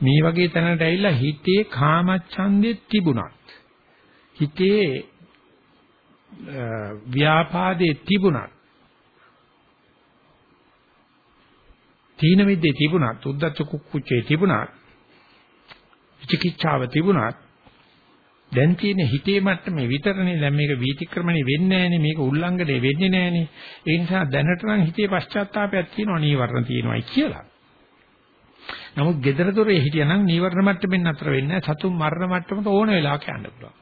මේ වගේ තැනකට ඇවිල්ලා හිතේ කාමච්ඡන්දේ තිබුණත් හිතේ ව්‍යාපාදේ තිබුණත් තීන මිද්දේ තිබුණත් උද්දච්ච කුක්කුච්චේ තිබුණත් විචිකිච්ඡාව තිබුණත් දැන් තියෙන හිතේ මට්ටමේ විතරනේ දැන් මේක වීතික්‍රමණේ වෙන්නේ නැහනේ මේක උල්ලංඝනය වෙන්නේ නැහනේ ඒ නිසා දැනට නම් හිතේ පශ්චාත්තාවයක් තියෙනවා නීවරණ තියෙනවායි කියලා නමුත් gedara dore හිටියනම් නීවරණ මට්ටමින් නතර වෙන්නේ සතුන් මරණ මට්ටමට ඕන වෙලාවක යන්න පුළුවන්.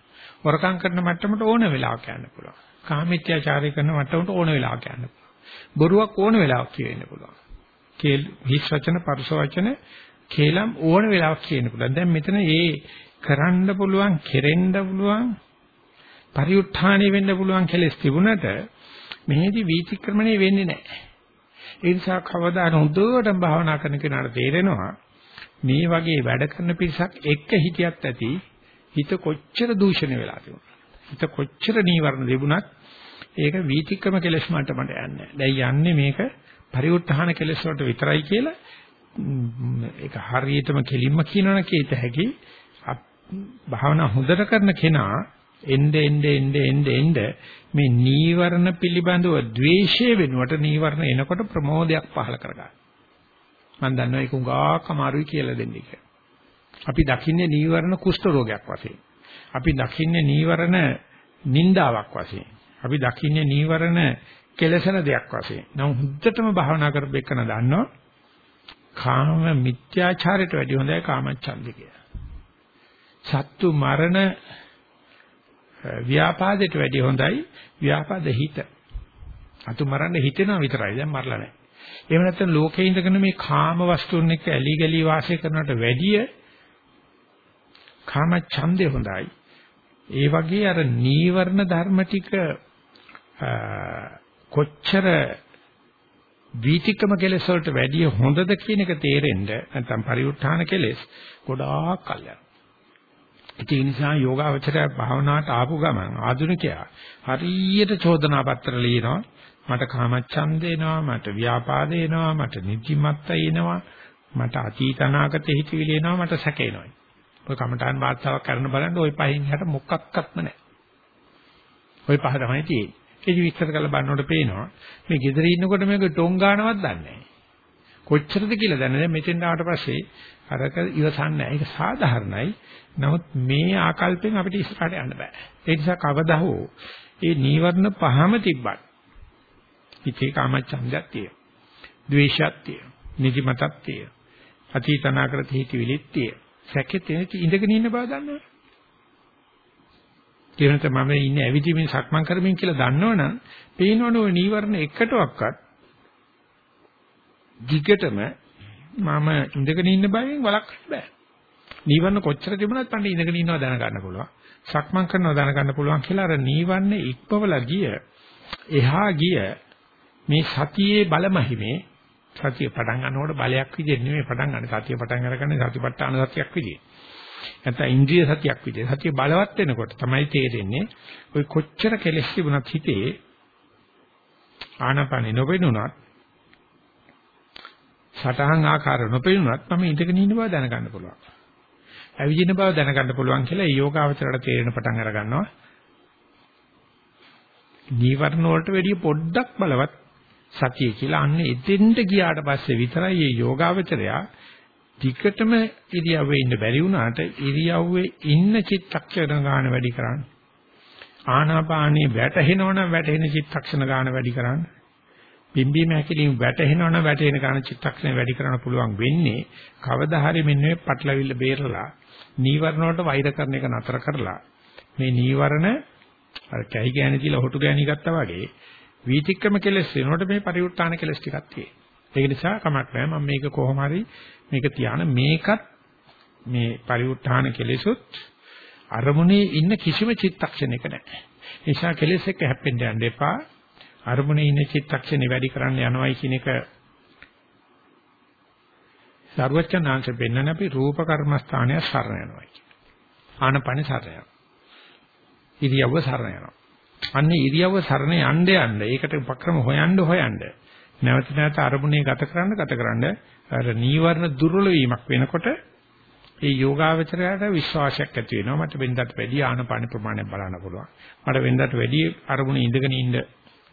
වරකම් කරන මට්ටමට ඕන වෙලාවක යන්න පුළුවන්. කාමීත්‍යාචාරය කරන මට්ටමට ඕන වෙලාවක යන්න පුළුවන්. බොරුවක් ඕන වෙලාවක කියවෙන්න පුළුවන්. කේල් හිස් වචන පරුස වචන කේලම් ඕන වෙලාවක කියන්න පුළුවන්. දැන් මෙතන ඒ කරන්න පුළුවන්, කෙරෙන්න පුළුවන්, පරිඋත්ථානෙ වෙන්න පුළුවන් කෙලස් තිබුණට මෙහෙදි වීතික්‍රමණය වෙන්නේ නැහැ. ඒ නිසා කවදා හොඳටම භාවනා කරන කෙනාට තේරෙනවා මේ වගේ වැඩ කරන පිරිසක් එක්ක හිටියත් ඇති හිත කොච්චර දූෂණය වෙලා තිබුණා. හිත කොච්චර නීවරණ තිබුණත් ඒක වීතික්‍රම කෙලස් මට්ටමට යන්නේ නැහැ. දැන් යන්නේ මේක පරිඋත්ථාන කෙලස් වලට විතරයි කියලා ඒක හරියටම කෙලින්ම කියනවනේ කීත හැකි භාවනා හොඳට කරන කෙනා එnde ende ende ende ende මේ නීවරණ පිළිබඳව ද්වේෂය වෙනුවට නීවරණ එනකොට ප්‍රමෝදයක් පහල කරගන්න. මම දන්නවා ඒක උගාක් අමාරුයි කියලා දෙන්නේ කියලා. අපි දකින්නේ නීවරණ කුෂ්ඨ රෝගයක් වශයෙන්. අපි දකින්නේ නීවරණ නින්දාවක් වශයෙන්. අපි දකින්නේ නීවරණ කෙලසන දෙයක් වශයෙන්. නම් හුද්දටම භාවනා කරපෙන්න දන්නවා. කාම මිත්‍යාචාරයට වැඩි හොඳයි කාමච්ඡන්දේ කියලා. සත්තු මරණ ව්‍යාපාදයට වැඩිය හොඳයි ව්‍යාපාද හිත. අතු මරන්න හිතෙනවා විතරයි දැන් මරලා නැහැ. එහෙම නැත්නම් ලෝකේ ඉඳගෙන මේ කාම වස්තුන් එක්ක ඇලි ගලි වාසය කරනට වැඩිය කාම ඡන්දේ හොඳයි. ඒ වගේ අර නීවරණ ධර්ම ටික කොච්චර වීතිකම කෙලෙස් වලට වැඩිය හොඳද කියන එක තේරෙන්න නැත්නම් පරිඋත්ථාන කෙලෙස් ගොඩාක් කල් යනවා. ඒ නිසා යෝගාවචරය භාවනාවට ආපු ගමන් ආධුනිකයා හරියට චෝදනා පත්‍ර ලියනවා මට කාමච්ඡන්ද එනවා මට ව්‍යාපාද එනවා මට නිදිමත් එනවා මට අතීත අනාගත හිතවිලි එනවා මට සැක එනවා ඔය කමඨාන් වාර්තාවක් කරන බලන්න ওই පහෙන් යට මොකක්වත්ම නැහැ ওই පහ තමයි තියෙන්නේ ඒක විස්තර කරලා බලනකොට පේනවා මේ ගෙදර ඉන්නකොට මේක ටොං ගන්නවත් දන්නේ නැහැ කොච්චරද කියලා දන්නේ දැන් මෙතෙන් ආවට පස්සේ අරක ඉවසන්නේ නැහැ ඒක සාධාරණයි නමුත් මේ ආකල්පෙන් අපිට ඉස්සරහට යන්න බෑ. ඒ නිසා කවදා හෝ මේ නීවරණ පහම තිබ්බත් ඉතේ කාමච්ඡන්දයක් තියෙනවා. ද්වේෂයක් තියෙනවා. නිදිමතක් තියෙනවා. අතීතනාකරත හිතවිලිත් තියෙනවා. සැකෙත් ඉඳගෙන ඉන්න බව දන්නවනේ. කියනත මම ඉන්නේ ඇවිදිමින් සක්මන් කරමින් කියලා දන්නවනම් පේනවනේ ওই නීවරණ එකටවත් දිගටම මම ඉඳගෙන ඉන්න බයෙන් වළක්වන්න බෑ. නීවරණ කොච්චර තිබුණත් පණ්ඩ ඉඳගෙන ඉන්නවා දැනගන්න පුළුවන්. සක්මන් කරනවා දැනගන්න පුළුවන් කියලා අර නීවරණ ඉක්මවලා ගිය එහා ගිය මේ සතියේ බලමහිමේ සතිය පටන් ගන්නකොට බලයක් විදිහට නෙමෙයි පටන් ගන්න. සතිය පටන් අරගන්නේ සතිපට්ඨාන සතියක් විදිහට. නැත්නම් ඉන්ද්‍රිය සතියක් විදිහට. සතිය බලවත් වෙනකොට තමයි තේරෙන්නේ ওই කොච්චර කෙලෙස් තිබුණත් හිතේ ආනාපානෙ නොපෙනුනත් සටහන් ආකාර නොපෙනුනත් මම ඉඳගෙන ඉන්න බව දැනගන්න පුළුවන්. ඇවිදින බව දැනගන්න පුළුවන් කියලා ඒ යෝගාවචරයට තේරෙන පටන් අර ගන්නවා. නීවරණ වලට වැඩිය පොඩ්ඩක් බලවත් සතිය කියලා අන්න එතෙන්ට ගියාට පස්සේ විතරයි මේ යෝගාවචරයා ටිකටම ඉරියව්වේ ඉන්න බැරි වුණාට ඉරියව්වේ ඉන්න චිත්තක්ෂණ ගන්න වැඩි කරන්න. ආනාපානේ වැටෙනවනම් වැටෙන චිත්තක්ෂණ ගන්න වැඩි කරන්න. පිම්බීම හැකිලින් වැටෙනවනම් වැටෙන ගන්න චිත්තක්ෂණ වැඩි කරන්න පුළුවන් වෙන්නේ කවදා හරි මෙන්න මේ පටලවිල්ල බේරලා නීවරණ වලට වෛර කරන එක නතර කරලා මේ නීවරණ අර කැහි ගෑණි කියලා හොටු ගෑණි ගත්තා වගේ වීතික්‍රම කෙලස් වෙනකොට මේ පරිඋත් ทาน කෙලස් ටිකක් තියෙනවා. ඒක නිසා කමක් නැහැ මම මේක කොහොම හරි මේක තියාන මේකත් මේ පරිඋත් ทาน කෙලෙසුත් අරමුණේ ඉන්න කිසිම චිත්තක්ෂණයක නැහැ. ඒ නිසා කෙලෙස් එක්ක හැප්පෙන්න යන්න එපා. අරමුණේ ඉන්න චිත්තක්ෂණේ වැඩි කරන්න යනවයි කියන එක සර්වචනාංශ වෙන්නන අපි රූප කර්මස්ථානය සරණ යනවා කියන්නේ. ආනපන සරණ යනවා. ඉරියව්ව සරණ යනවා. අන්න ඉරියව්ව සරණ යන්න යන්න ඒකට උපක්‍රම හොයන්න හොයන්න නැවත නැවත අරමුණේ ගත කරන්න ගත කරන්න අර නීවරණ දුර්වල වීමක් වෙනකොට ඒ යෝගාවචරයට විශ්වාසයක් ඇති වෙනවා මට වෙනදට වැඩි ආනපාන ප්‍රමාණයක් බලන්න පුළුවන් මට වෙනදට වැඩි අරමුණේ ඉඳගෙන ඉන්න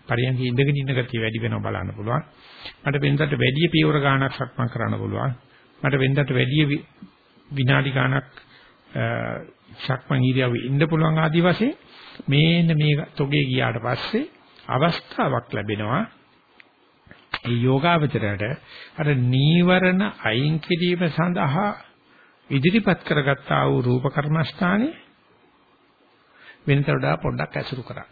පරියන්ක ඉඳගෙන ඉන්න ගතිය වැඩි වෙනවා බලන්න පුළුවන්. මට වෙනදට වැඩි පියවර ගාණක් සක්මන් කරන්න පුළුවන්. මට වෙනදට වැඩි විනාඩි ගාණක් සක්මන් ඉරියව්වේ ඉන්න පුළුවන් ආදි වශයෙන් මේන්න මේ තොගේ ගියාට පස්සේ අවස්ථාවක් ලැබෙනවා. ඒ යෝගාවචරයට අර නීවරණ අයින් කිරීම සඳහා ඉදිරිපත් කරගත්තා වූ රූප කර්මස්ථානේ වෙනතට වඩා පොඩ්ඩක් ඇසුරු කරා.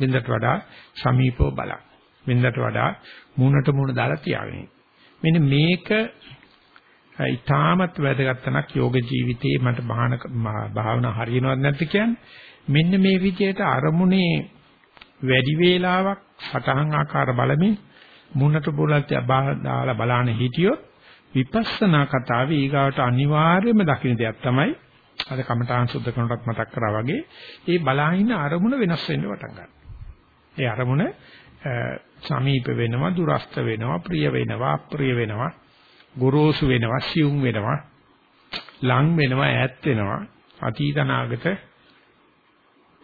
වෙනදට වඩා සමීපව බලන්න. වෙනදට වඩා මූණට මූණ දාලා තියාගෙන. මෙන්න මේක ඊටාමත් වැදගත් තනක් යෝග ජීවිතයේ මට බාහන භාවනා හරියනවද නැද්ද කියන්නේ? මෙන්න මේ විදිහට අරමුණේ වැඩි වේලාවක් සටහන් ආකාර බලමින් මුණට බෝලත් දාලා බලانے හිටියොත් විපස්සනා කතාවේ ඊගාවට අනිවාර්යයෙන්ම දකින්න දෙයක් තමයි. අර කමඨාන් සුද්ධ කරනටත් මතක් කරා වගේ ඒ බලාහින අරමුණ වෙනස් වෙන්න පටන් ගන්නවා. ඒ අරමුණ සමීප වෙනවා, දුරස්ත වෙනවා, ප්‍රිය වෙනවා, අප්‍රිය වෙනවා, ගොරෝසු වෙනවා, සියුම් වෙනවා, ලං වෙනවා, ඈත් වෙනවා, අතීත අනාගත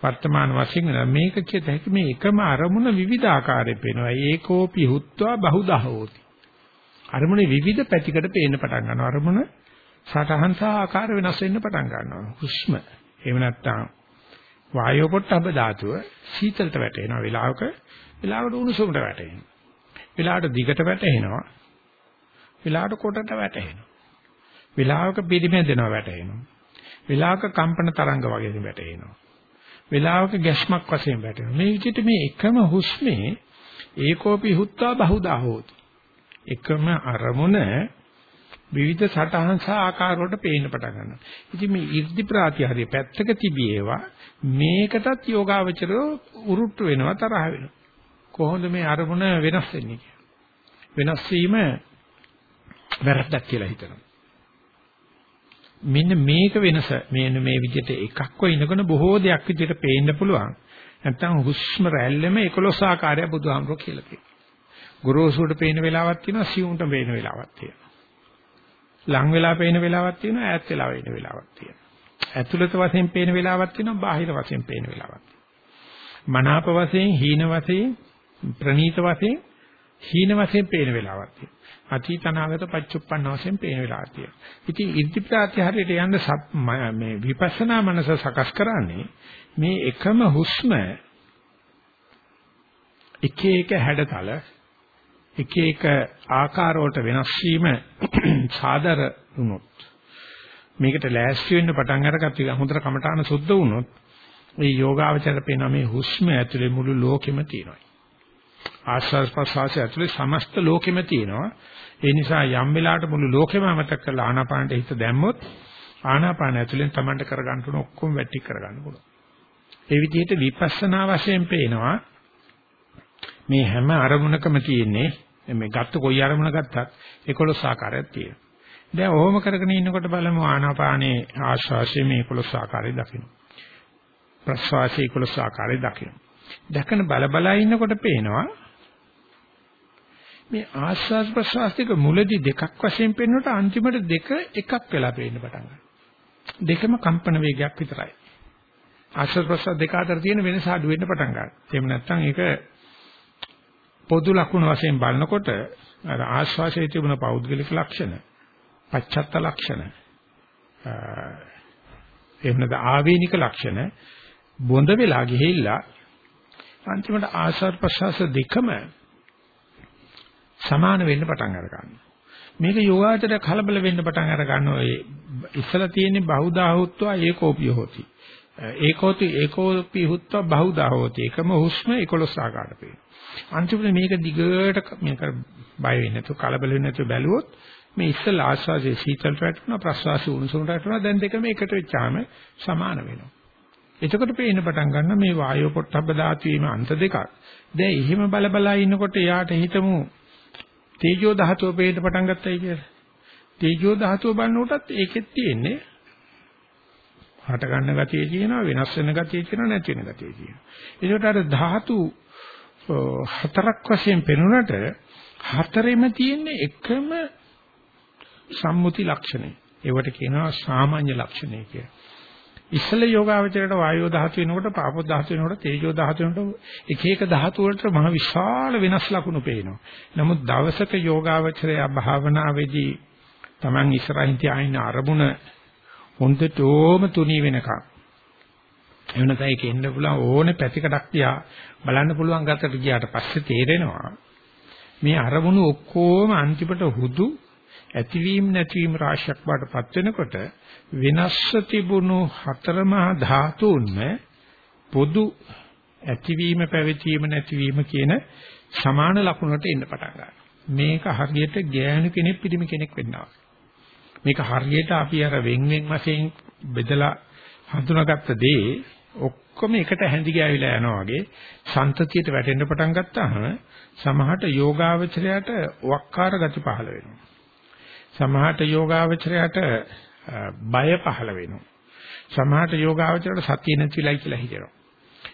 වර්තමාන වශයෙන් මේක කියත හැකි මේ එකම අරමුණ විවිධ ආකාරයෙන් පේනවා. ඒකෝපි හුත්වා බහුදා හෝති. අරමුණේ විවිධ පැතිකඩ පේන්න පටන් ගන්නවා. අරමුණ සටහන් සහ ආකාර වෙනස් වෙන්න පටන් ගන්නවා. හුස්ම. එහෙම නැත්නම් වායෝ පොට්ටබ්බ ධාතුව සීතලට වැටෙනවා. වෙලාවක වෙලාවට උණුසුමට වැටෙනවා. වෙලාවට දිගට වැටෙනවා. වෙලාවට කොටට වැටෙනවා. වෙලාවක පිරිමැදෙනවා වැටෙනවා. වෙලාවක කම්පන තරංග වගේ වැටෙනවා. වෙලාවක ගැස්මක් වශයෙන් වැටෙනවා. මේ විදිහට මේ එකම හුස්මේ ඒකෝපි හුත්තා බහුදා හෝති. එකම අරමුණ විවිධ සටහන් සහ ආකාර වලට පේන්න පටන් ගන්නවා. ඉතින් මේ 이르දි ප්‍රාතිහාර්ය පැත්තක තිබීේවා මේකටත් යෝගාවචරෝ උරුට්ට වෙනවා තරහ වෙනවා. කොහොමද මේ අරමුණ වෙනස් වෙන්නේ වෙනස් වීම වැරද්දක් කියලා හිතනවා. මෙන්න මේක වෙනස මෙන්න මේ විදිහට එකක්ව ඉනගෙන බොහෝ දෙයක් විදිහට පේන්න පුළුවන්. නැත්තම් හුස්ම රැල්ලෙම 11 ආකාරය බුදුහාමුදුරුවෝ කියලා තියෙනවා. ගොරෝසුට පේන වෙලාවක් තියෙනවා, සියුම්ට පේන වෙලාවක් තියෙනවා. ලං වෙලා පේන වෙලාවක් තියෙනවා, ඈත් වෙලා පේන වෙලාවක් තියෙනවා. ඇතුළත වශයෙන් පේන වෙලාවක් තියෙනවා, බාහිර වශයෙන් පේන වෙලාවක් තියෙනවා. මනාප වශයෙන්, හීන වශයෙන්, ප්‍රනීත වශයෙන්, හීන වශයෙන් පේන වෙලාවක් තියෙනවා. අතීත අනාගත පච්චුප්පන්න වශයෙන් පේන වෙලාවක් තියෙනවා. ඉතින් ඉර්ධි ප්‍රත්‍යහරයට යන්න මේ විපස්සනා මනස සකස් කරන්නේ මේ එකම හුස්ම එක එක හැඩතල එක එක ආකාර වලට වෙනස් වීම සාදර වුණොත් මේකට ලෑස්ති වෙන්න පටන් අරගත්ත හොඳට කමඨාන සුද්ධ වුණොත් මේ යෝගාවචර පේන මේ හුස්ම ඇතුලේ මුළු ලෝකෙම තියෙනවා. ආස්වාද ප්‍රසවාසය ඇතුලේ සමස්ත ලෝකෙම තියෙනවා. ඒ නිසා යම් වෙලාවට මුළු ලෝකෙම අමතක කරලා ආනාපානට හිත දැම්මොත් ආනාපාන ඇතුලෙන් Tamanට කරගන්න උන ඔක්කොම වැටි කරගන්න පුළුවන්. ඒ විදිහට විපස්සනා වශයෙන් පේනවා මේ හැම අරමුණකම තියෙන්නේ මේ ගත්ත කොයි අරමුණ ගත්තත් 11 ආකාරයක් තියෙනවා. දැන් ඔහොම කරගෙන ඉන්නකොට බලමු ආනාපානයේ ආශ්වාසයේ මේ 11 ආකාරය දකින්න. ප්‍රශ්වාසයේ 11 ආකාරය දකින්න. දැකන බල බල ඉන්නකොට පේනවා මේ ආස්වාද ප්‍රසවාස දෙක මුලදී දෙකක් වශයෙන් පෙන්වනකොට අන්තිමට දෙක එකක් වෙලා පේන්න පටන් ගන්නවා. දෙකම කම්පන වේගයක් විතරයි. ආස්වාද ප්‍රසවාස දෙක අතර තියෙන වෙනස අඩු වෙන්න පටන් ගන්නවා. එහෙම නැත්නම් ඒක පොදු ලක්ෂණ වශයෙන් බලනකොට අර ආස්වාසයේ තිබුණ පෞද්ගලික ලක්ෂණ, පච්චත්ත ලක්ෂණ, එහෙම නැත්නම් ආවේනික ලක්ෂණ බොඳ වෙලා ගිහිල්ලා අන්තිමට ආස්වාද ප්‍රසවාස දෙකම සමාන වෙන්න පටන් අර ගන්නවා. මේක යෝගාචර කලබල වෙන්න පටන් අර ගන්නවා. ඒ ඉස්සලා තියෙන බහුදාහුත්ව ඒකෝපිය හොති. ඒකෝති ඒකෝපි හුත්ව බහුදා හොති. එකම හුස්ම 11 ආකාරයට පේනවා. අන්තිමට මේක දිගට මේක බය වෙන්නේ නැතුව කලබල වෙන්නේ නැතුව බැලුවොත් මේ ඉස්සලා ආස්වාදයේ සීතලට වැටුණා ප්‍රස්වාසයේ උණුසුමට වැටුණා දැන් දෙකම එකට වෙච්චාම සමාන වෙනවා. එතකොට පේන්න පටන් ගන්න මේ වායෝ පොට්ටබ්බ ධාතු වීම අන්ත දෙකක්. දැන් එහෙම බල බලා ඉන්නකොට යාට හිතමු තේජෝ ධාතුව පේන්න පටන් ගත්තයි කියලා. තේජෝ ධාතුව බලනකොටත් ඒකෙත් තියෙන්නේ හට ගන්න ගතිය කියනවා වෙනස් වෙන ගතිය කියනවා නැති වෙන ගතිය කියනවා. ඒකට අර ධාතු හතරක් වශයෙන් පෙනුනට හතරෙම තියෙන්නේ එකම සම්මුති ලක්ෂණය. ඒවට කියනවා සාමාන්‍ය ලක්ෂණය කියලා. ඉස්සල යෝගාවචරයට වායෝ ධාතු වෙනකොට පාපෝ ධාතු වෙනකොට තේජෝ ධාතු වෙනකොට එක එක ධාතු වලට මහ විශාල වෙනස් ලක්ෂණ පේනවා. නමුත් දවසක යෝගාවචරය භාවනාවේදී Taman ඉස්සරහින් තියාගෙන අරමුණ හොඳටම තුනී වෙනකම් එහෙම නැත්නම් ඒක එන්න පුළුවන් ඕනේ පැතිකඩක් තියා බලන්න පුළුවන් ගතට ගියාට පස්සේ තේරෙනවා මේ අරමුණු ඔක්කොම අන්තිමට හුදු ඇතිවීම නැතිවීම රාශියක් වඩපත් වෙනකොට වෙනස්ව තිබුණු හතරමහා ධාතුන්ම පොදු ඇතිවීම පැවතීම නැතිවීම කියන සමාන ලක්ෂණට එන්න පටන් ගන්නවා. මේක හරියට ගෑනු කෙනෙක් පිළිමි කෙනෙක් වෙන්නවා. මේක හරියට අපි අර වෙන් වෙන් වශයෙන් බෙදලා හඳුනාගත්ත දේ ඔක්කොම එකට හැඳි ගෑවිලා යනවා වගේ සන්තතියට වැටෙන්න පටන් ගත්තාම සමහරට යෝගාවචරයට වක්කාර ගති පහළ වෙනවා. සමහරට යෝගාවචරයට බය පහළ වෙනවා. සමහරට යෝගාවචරයට සතිය නැතිලයි කියලා හිතෙනවා.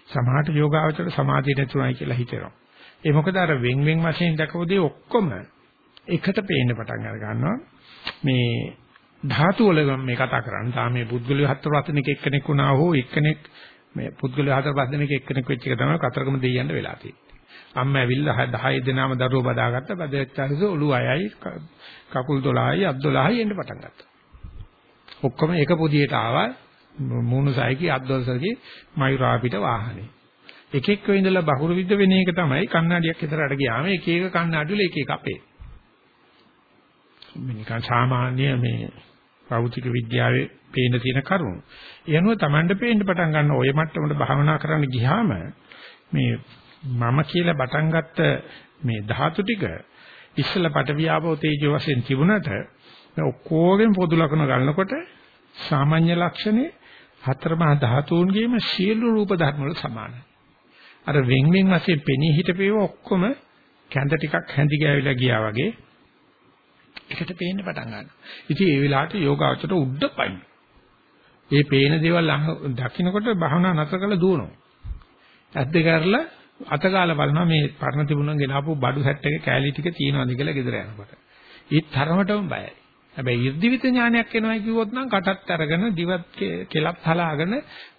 සමහරට යෝගාවචරයට සමාධිය නැතුණයි කියලා හිතෙනවා. ඒ මොකද අර වෙන් වෙන් වශයෙන් දැකපොදී ඔක්කොම එකට පේන්න පටන් අර ගන්නවා. මේ ධාතු වල මේ කතා කරන්නේ. තා මේ පුද්ගලිය හතර වතනෙක එක්කෙනෙක් වුණා හෝ එක්කෙනෙක් මේ පුද්ගලිය හතර පහ දෙනෙක් එක්කෙනෙක් වෙච්ච එක තමයි කතරගම දෙයියන්ට වෙලා තියෙන්නේ. අම්මා ඇවිල්ලා 10 දෙනාම දරුවෝ බදාගත්ත බදෙච්චාරිස ඔළුව අයයි කකුල් 12යි අත් 12යි එන්න පටන් ගත්තා. ඔක්කොම එක පොදියට ආවා මූණු සයිකි අද්දොල්සර්ගේ මයුරාපිට වාහනේ. එක එක වෙඳලා බහුරු විද්ද වෙන එක තමයි කන්නඩියක් විතරට ගියාම එක එක කන්නඩි වල එක එක අපේ. මේ නිකන් සාමාන්‍ය මේ භෞතික විද්‍යාවේ පේන තියෙන කරුණු. එයනුව Tamanට පේන්න පටන් ගන්න ඔය මට්ටමට භාවනා කරන්න ගියාම මේ මම කියලා පටන් ගත්ත මේ ධාතු ටික ඉස්සලා පට වියාපෝ තේජෝ වශයෙන් තිබුණට මේ ඔක්කොගෙම පොදු ලක්ෂණ ගන්නකොට සාමාන්‍ය ලක්ෂණේ හතර මහා ධාතුන්ගේම සියලු රූප ධර්ම වල සමානයි. අර වෙන් වෙන් වශයෙන් පෙනී හිටපේව ඔක්කොම කැඳ ටිකක් හැඳි ගෑවිලා ගියා වගේ එකට පේන්න පටන් ගන්නවා. ඉතින් ඒ වෙලාවට යෝගාචරයට උඩ පයින්. ඒ පේන දේවල් දකින්නකොට භවනා නැතර කළ දුවනවා. ඇද්ද කරලා අතගාලා බලනවා මේ පරණ තිබුණන් ගෙනාපු බඩු සෙට් එක කෑලි ටික තියනවාද කියලා ගෙදර යනකොට. ඒත් තරමටම බයයි. හැබැයි 이르දිවිත ඥානයක් එනවා කිව්වොත් නම් කටත් අරගෙන දිවත් කෙලක් හලාගෙන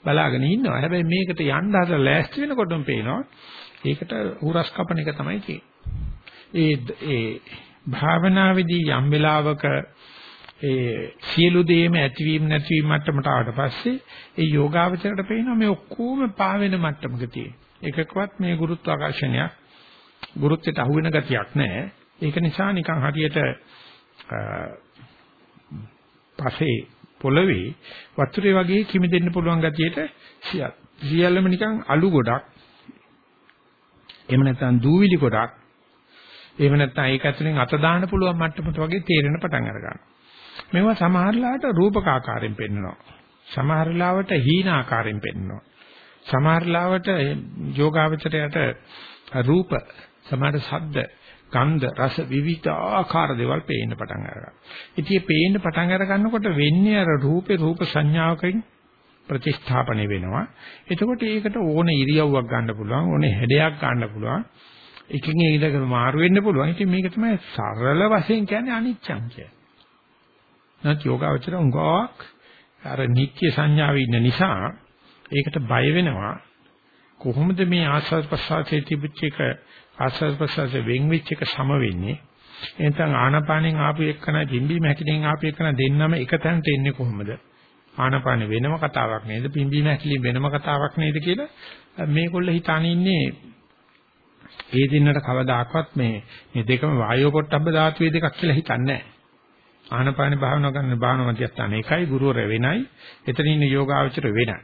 බලාගෙන ඉන්නවා. හැබැයි මේකට යන්න හදලා ලෑස්ති වෙනකොටම පේනවා ඒකට උරස් කපන එක තමයි තියෙන්නේ. ඒ ඒ භාවනාවේදී යම් වෙලාවක ඒ සියලු දේම ඇතිවීම නැතිවීම මට්ටමට ආවට පස්සේ ඒ යෝගාවචරයට පේනවා මේ ඔක්කොම පාවෙන මට්ටමක තියෙන. එකකවත් මේ ගුරුත්වාකර්ෂණයක් ගුරුත්වයට අහු වෙන ගතියක් නැහැ. ඒක නිසා නිකන් හරියට පසේ පොළවේ වතුරේ වගේ කිමිදෙන්න පුළුවන් ගතියට සියල්. සියල්ලම නිකන් අලු ගොඩක්. එහෙම නැත්නම් දූවිලි ගොඩක්. එහෙම නැත්නම් ඒක ඇතුලෙන් අත දාන්න පුළුවන් මට්ටමට වගේ තේරෙන පටන් අර ගන්නවා. මේවා සමහරලාට රූපක ආකාරයෙන් පෙන්වනවා. සමහරලාවට හීන ආකාරයෙන් පෙන්වනවා. සමහරලාවට යෝගාවචරයට රූප සමහර ශබ්ද ගන්ධ රස විවිධාකාර දේවල් පේන්න පටන් ගන්නවා. ඉතින් මේ පේන්න පටන් අර ගන්නකොට වෙන්නේ අර රූපේ රූප සංඥාවකින් ප්‍රතිස්ථාපනය වෙනවා. එතකොට ඒකට ඕන ඉරියව්වක් ගන්න පුළුවන්, ඕන හැඩයක් ගන්න පුළුවන්. එකකින් ඊළඟට මාරු වෙන්න පුළුවන්. ඉතින් මේක තමයි සරල වශයෙන් කියන්නේ අනිච්චං කිය. නැත් යෝගාවචර උංගාවක් අර නිත්‍ය සංඥාවේ ඉන්න නිසා ඒකට බය වෙනවා. කොහොමද මේ ආස්වාද ප්‍රසආසයේ තිබිච්ච එක ආස්වාද ප්‍රසආසයේ වෙන් වෙච්ච එක සම වෙන්නේ? එතන ආනපානෙන් ආපු එක්කන පිම්බීම හැකිලෙන් ආපු එක්කන දෙන්නම එක තැනට එන්නේ කොහොමද? ආනපානෙ වෙනම කතාවක් නේද? පිම්බීම හැකිලෙන් වෙනම කතාවක් නේද කියලා මේගොල්ල හිතාන ඉන්නේ ඒ දින්නට කවදාකවත් මේ මේ දෙකම වායෝ පොට්ටබ්බ ධාතුවේ දෙකක් කියලා හිතන්නේ නැහැ. ආනපාන භාවනා කරන භාවනා මධ්‍යස්ථාන එකයි ගුරුවර වෙනයි. එතන ඉන්න යෝගාවචර වෙනයි.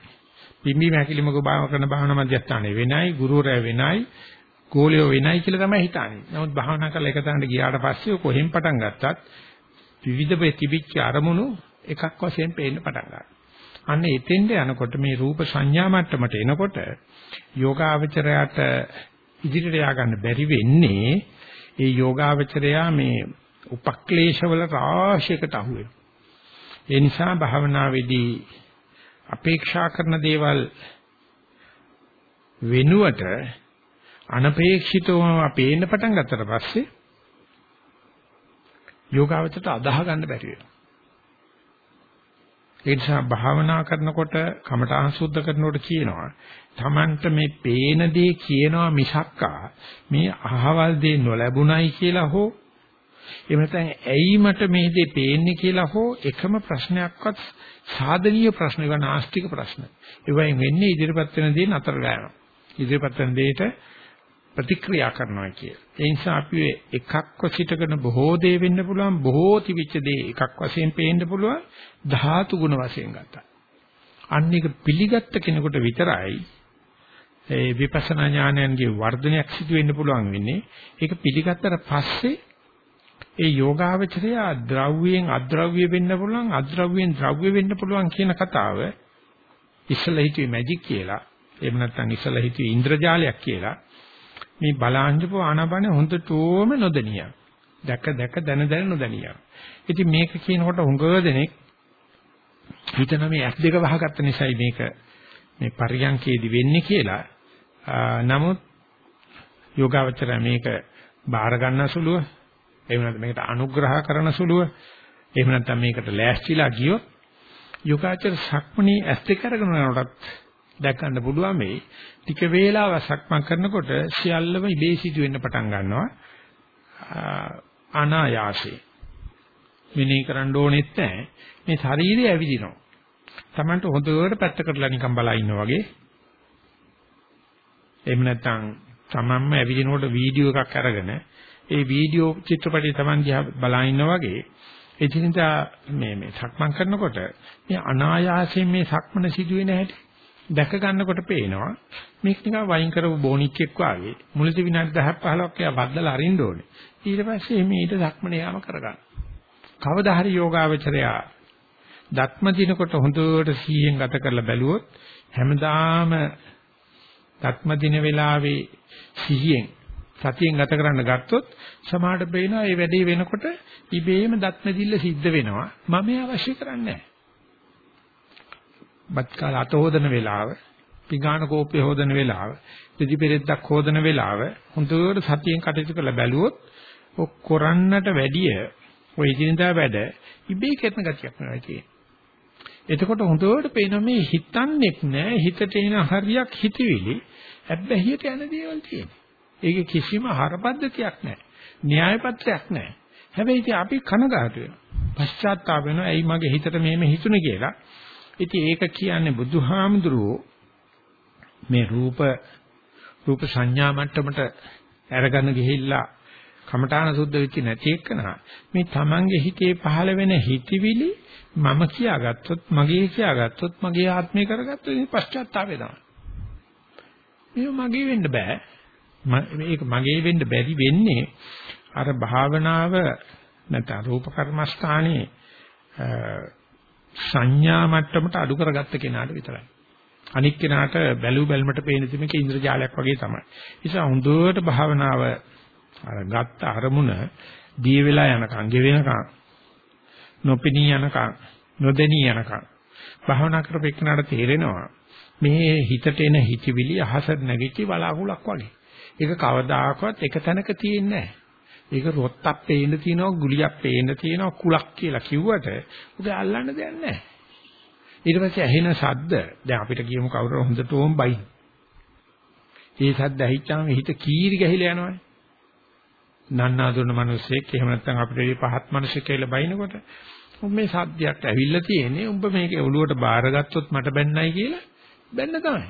පිම්බීම හැකිලිමක භාවනා කරන භාවනා මධ්‍යස්ථානේ වෙනයි, ගුරුවරයා වෙනයි, ගෝලියෝ වෙනයි කියලා තමයි හිතන්නේ. නමුත් භාවනා කරලා එක තැනට ගියාට පස්සේ කොහෙන් පටන් ගත්තත් විවිධ ප්‍රතිවිච්ච අරමුණු එකක් වශයෙන් පේන්න පටන් ගන්නවා. අන්න එතෙන්ට යනකොට මේ රූප සංඥා මට්ටමට එනකොට යෝගාවචරයට ඉදිරියට ය아가න්න බැරි වෙන්නේ ඒ යෝගාවචරයා මේ උපක්ලේශවල රාශියකට අහු වෙනවා. ඒ නිසා භාවනාවේදී අපේක්ෂා කරන දේවල් වෙනුවට අනපේක්ෂිතවම පේන්න පටන් ගත්තට පස්සේ යෝගාවචරයට අදාහ ගන්න බැරි වෙනවා. ඒ නිසා භාවනා කරනකොට කමඨාන් සුද්ධ කරනකොට කියනවා Tamanට මේ පේන දේ කියනවා මිසක්කා මේ අහවල් දේ නොලැබුණයි කියලා හෝ එහෙම නැත්නම් ඇයි මට මේ දේ පේන්නේ කියලා හෝ එකම ප්‍රශ්නයක්වත් සාධනීය ප්‍රශ්න ඒවා නාස්තික ප්‍රශ්න. ඒවෙන් වෙන්නේ ඉදිරිපත් වෙන දේ නතර ගන්නවා. ඉදිරිපත් වෙන දෙයට ප්‍රතික්‍රියා කරනවා කිය. ඒ නිසා අපි එකක්ව සිටගෙන බොහෝ දේ වෙන්න පුළුවන් බොහෝ තිවිච්ච දේ එකක් වශයෙන් පේන්න පුළුවන් ධාතු ගුණ වශයෙන් ගත්තා. අන්න එක පිළිගත්ත කෙනෙකුට විතරයි ඒ විපස්සනා ඥානයන්ගේ වර්ධනයක් සිදු වෙන්න පුළුවන් වෙන්නේ. ඒක පිළිගත්තට පස්සේ ඒ යෝගාවචරය ද්‍රව්‍යයෙන් අද්‍රව්‍ය වෙන්න පුළුවන් අද්‍රව්‍යයෙන් ද්‍රව්‍ය වෙන්න පුළුවන් කියන කතාව ඉස්සලා හිතුවේ මැජික් කියලා. එහෙම නැත්නම් ඉස්සලා හිතුවේ ඉන්ද්‍රජාලයක් කියලා. මේ බලාංජප ආනාපාන හොඳටම නොදනිය. දැක දැක දන දන නොදනිය. ඉතින් මේක කියනකොට හුඟ දෙනෙක් හිතන මේ ඇස් දෙක වහගත්ත නිසායි මේක මේ පරියන්කේදී වෙන්නේ කියලා. නමුත් යෝගාවචරය මේක බාර ගන්න සුළුව එහෙම නැත්නම් මේකට අනුග්‍රහ කරන සුළුව එහෙම නැත්නම් මේකට ලෑස්තිලා ගියොත් යෝගාචර සක්මණේ ඇස් දෙක අරගෙන යනකොටත් දැක් ගන්න පුළුවන් මේ ටික වේලාවක් සක්මන් කරනකොට සියල්ලම ඉබේ සිදු වෙන්න පටන් ගන්නවා. අනායාසයෙන්. මෙනෙහි කරන්න ඕනෙත් නැහැ. මේ ශරීරය ඇවිදිනවා. Tamanට හොඳට පැත්තකටලා නිකන් බලා ඉන්නා වගේ. එහෙම නැත්නම් තමන්ම ඇවිදිනකොට වීඩියෝ එකක් අරගෙන ඒ වීඩියෝ චිත්‍රපටය තමන් දිහා බලා ඉන්නා වගේ එදිනදා මේ මේ සක්මන් කරනකොට මේ අනායාසයෙන් මේ සක්මන සිදුවෙන හැටි දැක ගන්නකොට පේනවා. මේක නිකන් වයින් කරපු බොනික්ෙක් වාගේ. මුලදී විනාඩි 10ක් 15ක් එයා බද්දලා අරින්න ඕනේ. ඊට පස්සේ මේ ඊට සක්මන යාම කරගන්න. කවදා හරි යෝගාවචරයා දත්ම දිනකොට හොඳට සීයෙන් ගත කරලා බැලුවොත් හැමදාම දත්ම දින වෙලාවේ සිහියෙන් සතියෙන් ගත කරන්න ගත්තොත් සමහරට පේනවා මේ වැඩේ වෙනකොට ඉබේම දත්ම දිල්ල සිද්ධ වෙනවා මම ඒ අවශ්‍ය කරන්නේ නැහැ. බත් කාල අත හොදන වෙලාව, පිඟාන කෝප්පේ හොදන වෙලාව, දෙදි පෙරෙද්දක් හොදන වෙලාව හොඳට සතියෙන් කටයුතු කරලා බැලුවොත් ඔක් කරන්නට වැඩිය ඔය ඉදිනදා වැඩ ඉබේ කරන ගතියක් නෙවෙයි තියෙන්නේ. එතකොට හොඳට පේනවා මේ හිතන්නේක් නෑ හිතට එන හරියක් හිතවිලි හැබැයිට යන දේවල් තියෙනවා. ඒකේ කිසිම හරපද්ධතියක් නෑ. න්‍යාය පත්‍රයක් නෑ. හැබැයි ඉතින් අපි කනගාටු වෙනවා. පශ්චාත්තාප වෙනවා. ඇයි මගේ හිතට මෙහෙම හිතුනේ කියලා. ඉතින් ඒක කියන්නේ බුදුහාමුදුරුවෝ මේ රූප රූප සංඥා මට්ටමට අරගෙන ගිහිල්ලා කමඨාන සුද්ධ වෙච්ච නැති එකනා මේ තමන්ගේ හිතේ පහළ වෙන හිතවිලි මම කියාගත්තොත් මගේ කියාගත්තොත් මගේ ආත්මය කරගත්තොත් ඉතින් පශ්චාත්තාපය තමයි. මේක මගේ වෙන්න බෑ. මේක මගේ වෙන්න බැරි වෙන්නේ අර භාවනාව නැත්නම් රූප කර්මස්ථානයේ සංඥා මට්ටමට අඩු කරගත්ත කෙනාට විතරයි. අනික් කෙනාට බැලු බැලමට පේන දෙමක ඉන්ද්‍රජාලයක් වගේ තමයි. ඒ නිසා හොඳට භාවනාව අර ගත්ත අරමුණ දී වෙලා යනකම් ගෙවෙනකම් නොපෙනී යනකම් නොදෙනී යනකම් භාවනා කරපෙන්නාට තේරෙනවා මේ හිතට එන හිතවිලි අහසට නැගිච්ච බලාකුලක් වගේ. ඒක කවදාකවත් එක තැනක තියෙන්නේ නැහැ. ඒක රොත්තක් පේන්න තියෙනවා, ගුලියක් පේන්න තියෙනවා, කුලක් කියලා කිව්වට උගේ අල්ලන්න දෙයක් නැහැ. ඊට පස්සේ ඇහෙන ශබ්ද දැන් අපිට කියමු කවුරු හොඳටම බයි. ඒ ශබ්ද ඇහිච්චාම හිත කීරි ගහිලා යනවනේ. නන්නාඳුන මිනිස්සෙක් එහෙම නැත්නම් අපිට පහත් මිනිස්සෙක් කියලා බයිනකොට උඹ මේ සද්දයක් ඇවිල්ලා තියෙන්නේ උඹ මේක ඔළුවට බාරගත්තොත් මට බැන්නයි කියලා බැන්න තමයි.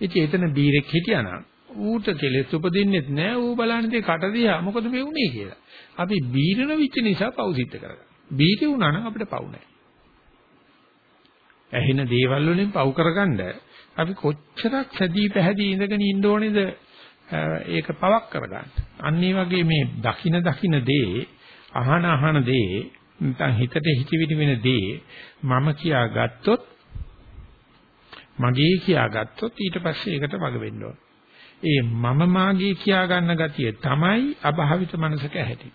ඉතින් එතන බීරෙක් හිටියානම් ඌට කෙලෙස් උපදින්නෙත් නෑ ඌ බලන්නේ කට දිහා මොකද මේ උනේ කියලා. අපි බීරන විච්ච නිසා පව් සිද්ධ කරගන්න. බීරේ වුණා නම් අපිට පව් නෑ. ඇහෙන දේවල් වලින් පව් කරගන්න අපි කොච්චරක් සැදී පැහැදී ඉඳගෙන ඉන්න ඕනේද ඒක පවක් කරගන්න. අන්න වගේ මේ දකින දකින දේ අහන අහන දේ නැත්නම් හිතට හිතවිලි වෙන දේ මම කියාගත්තොත් මගේ කියාගත්තොත් ඊට පස්සේ ඒකට වග වෙන්න ඕන. ඒ මම මාගේ කියා ගන්න ගතිය තමයි අභාවිත මනසක ඇති.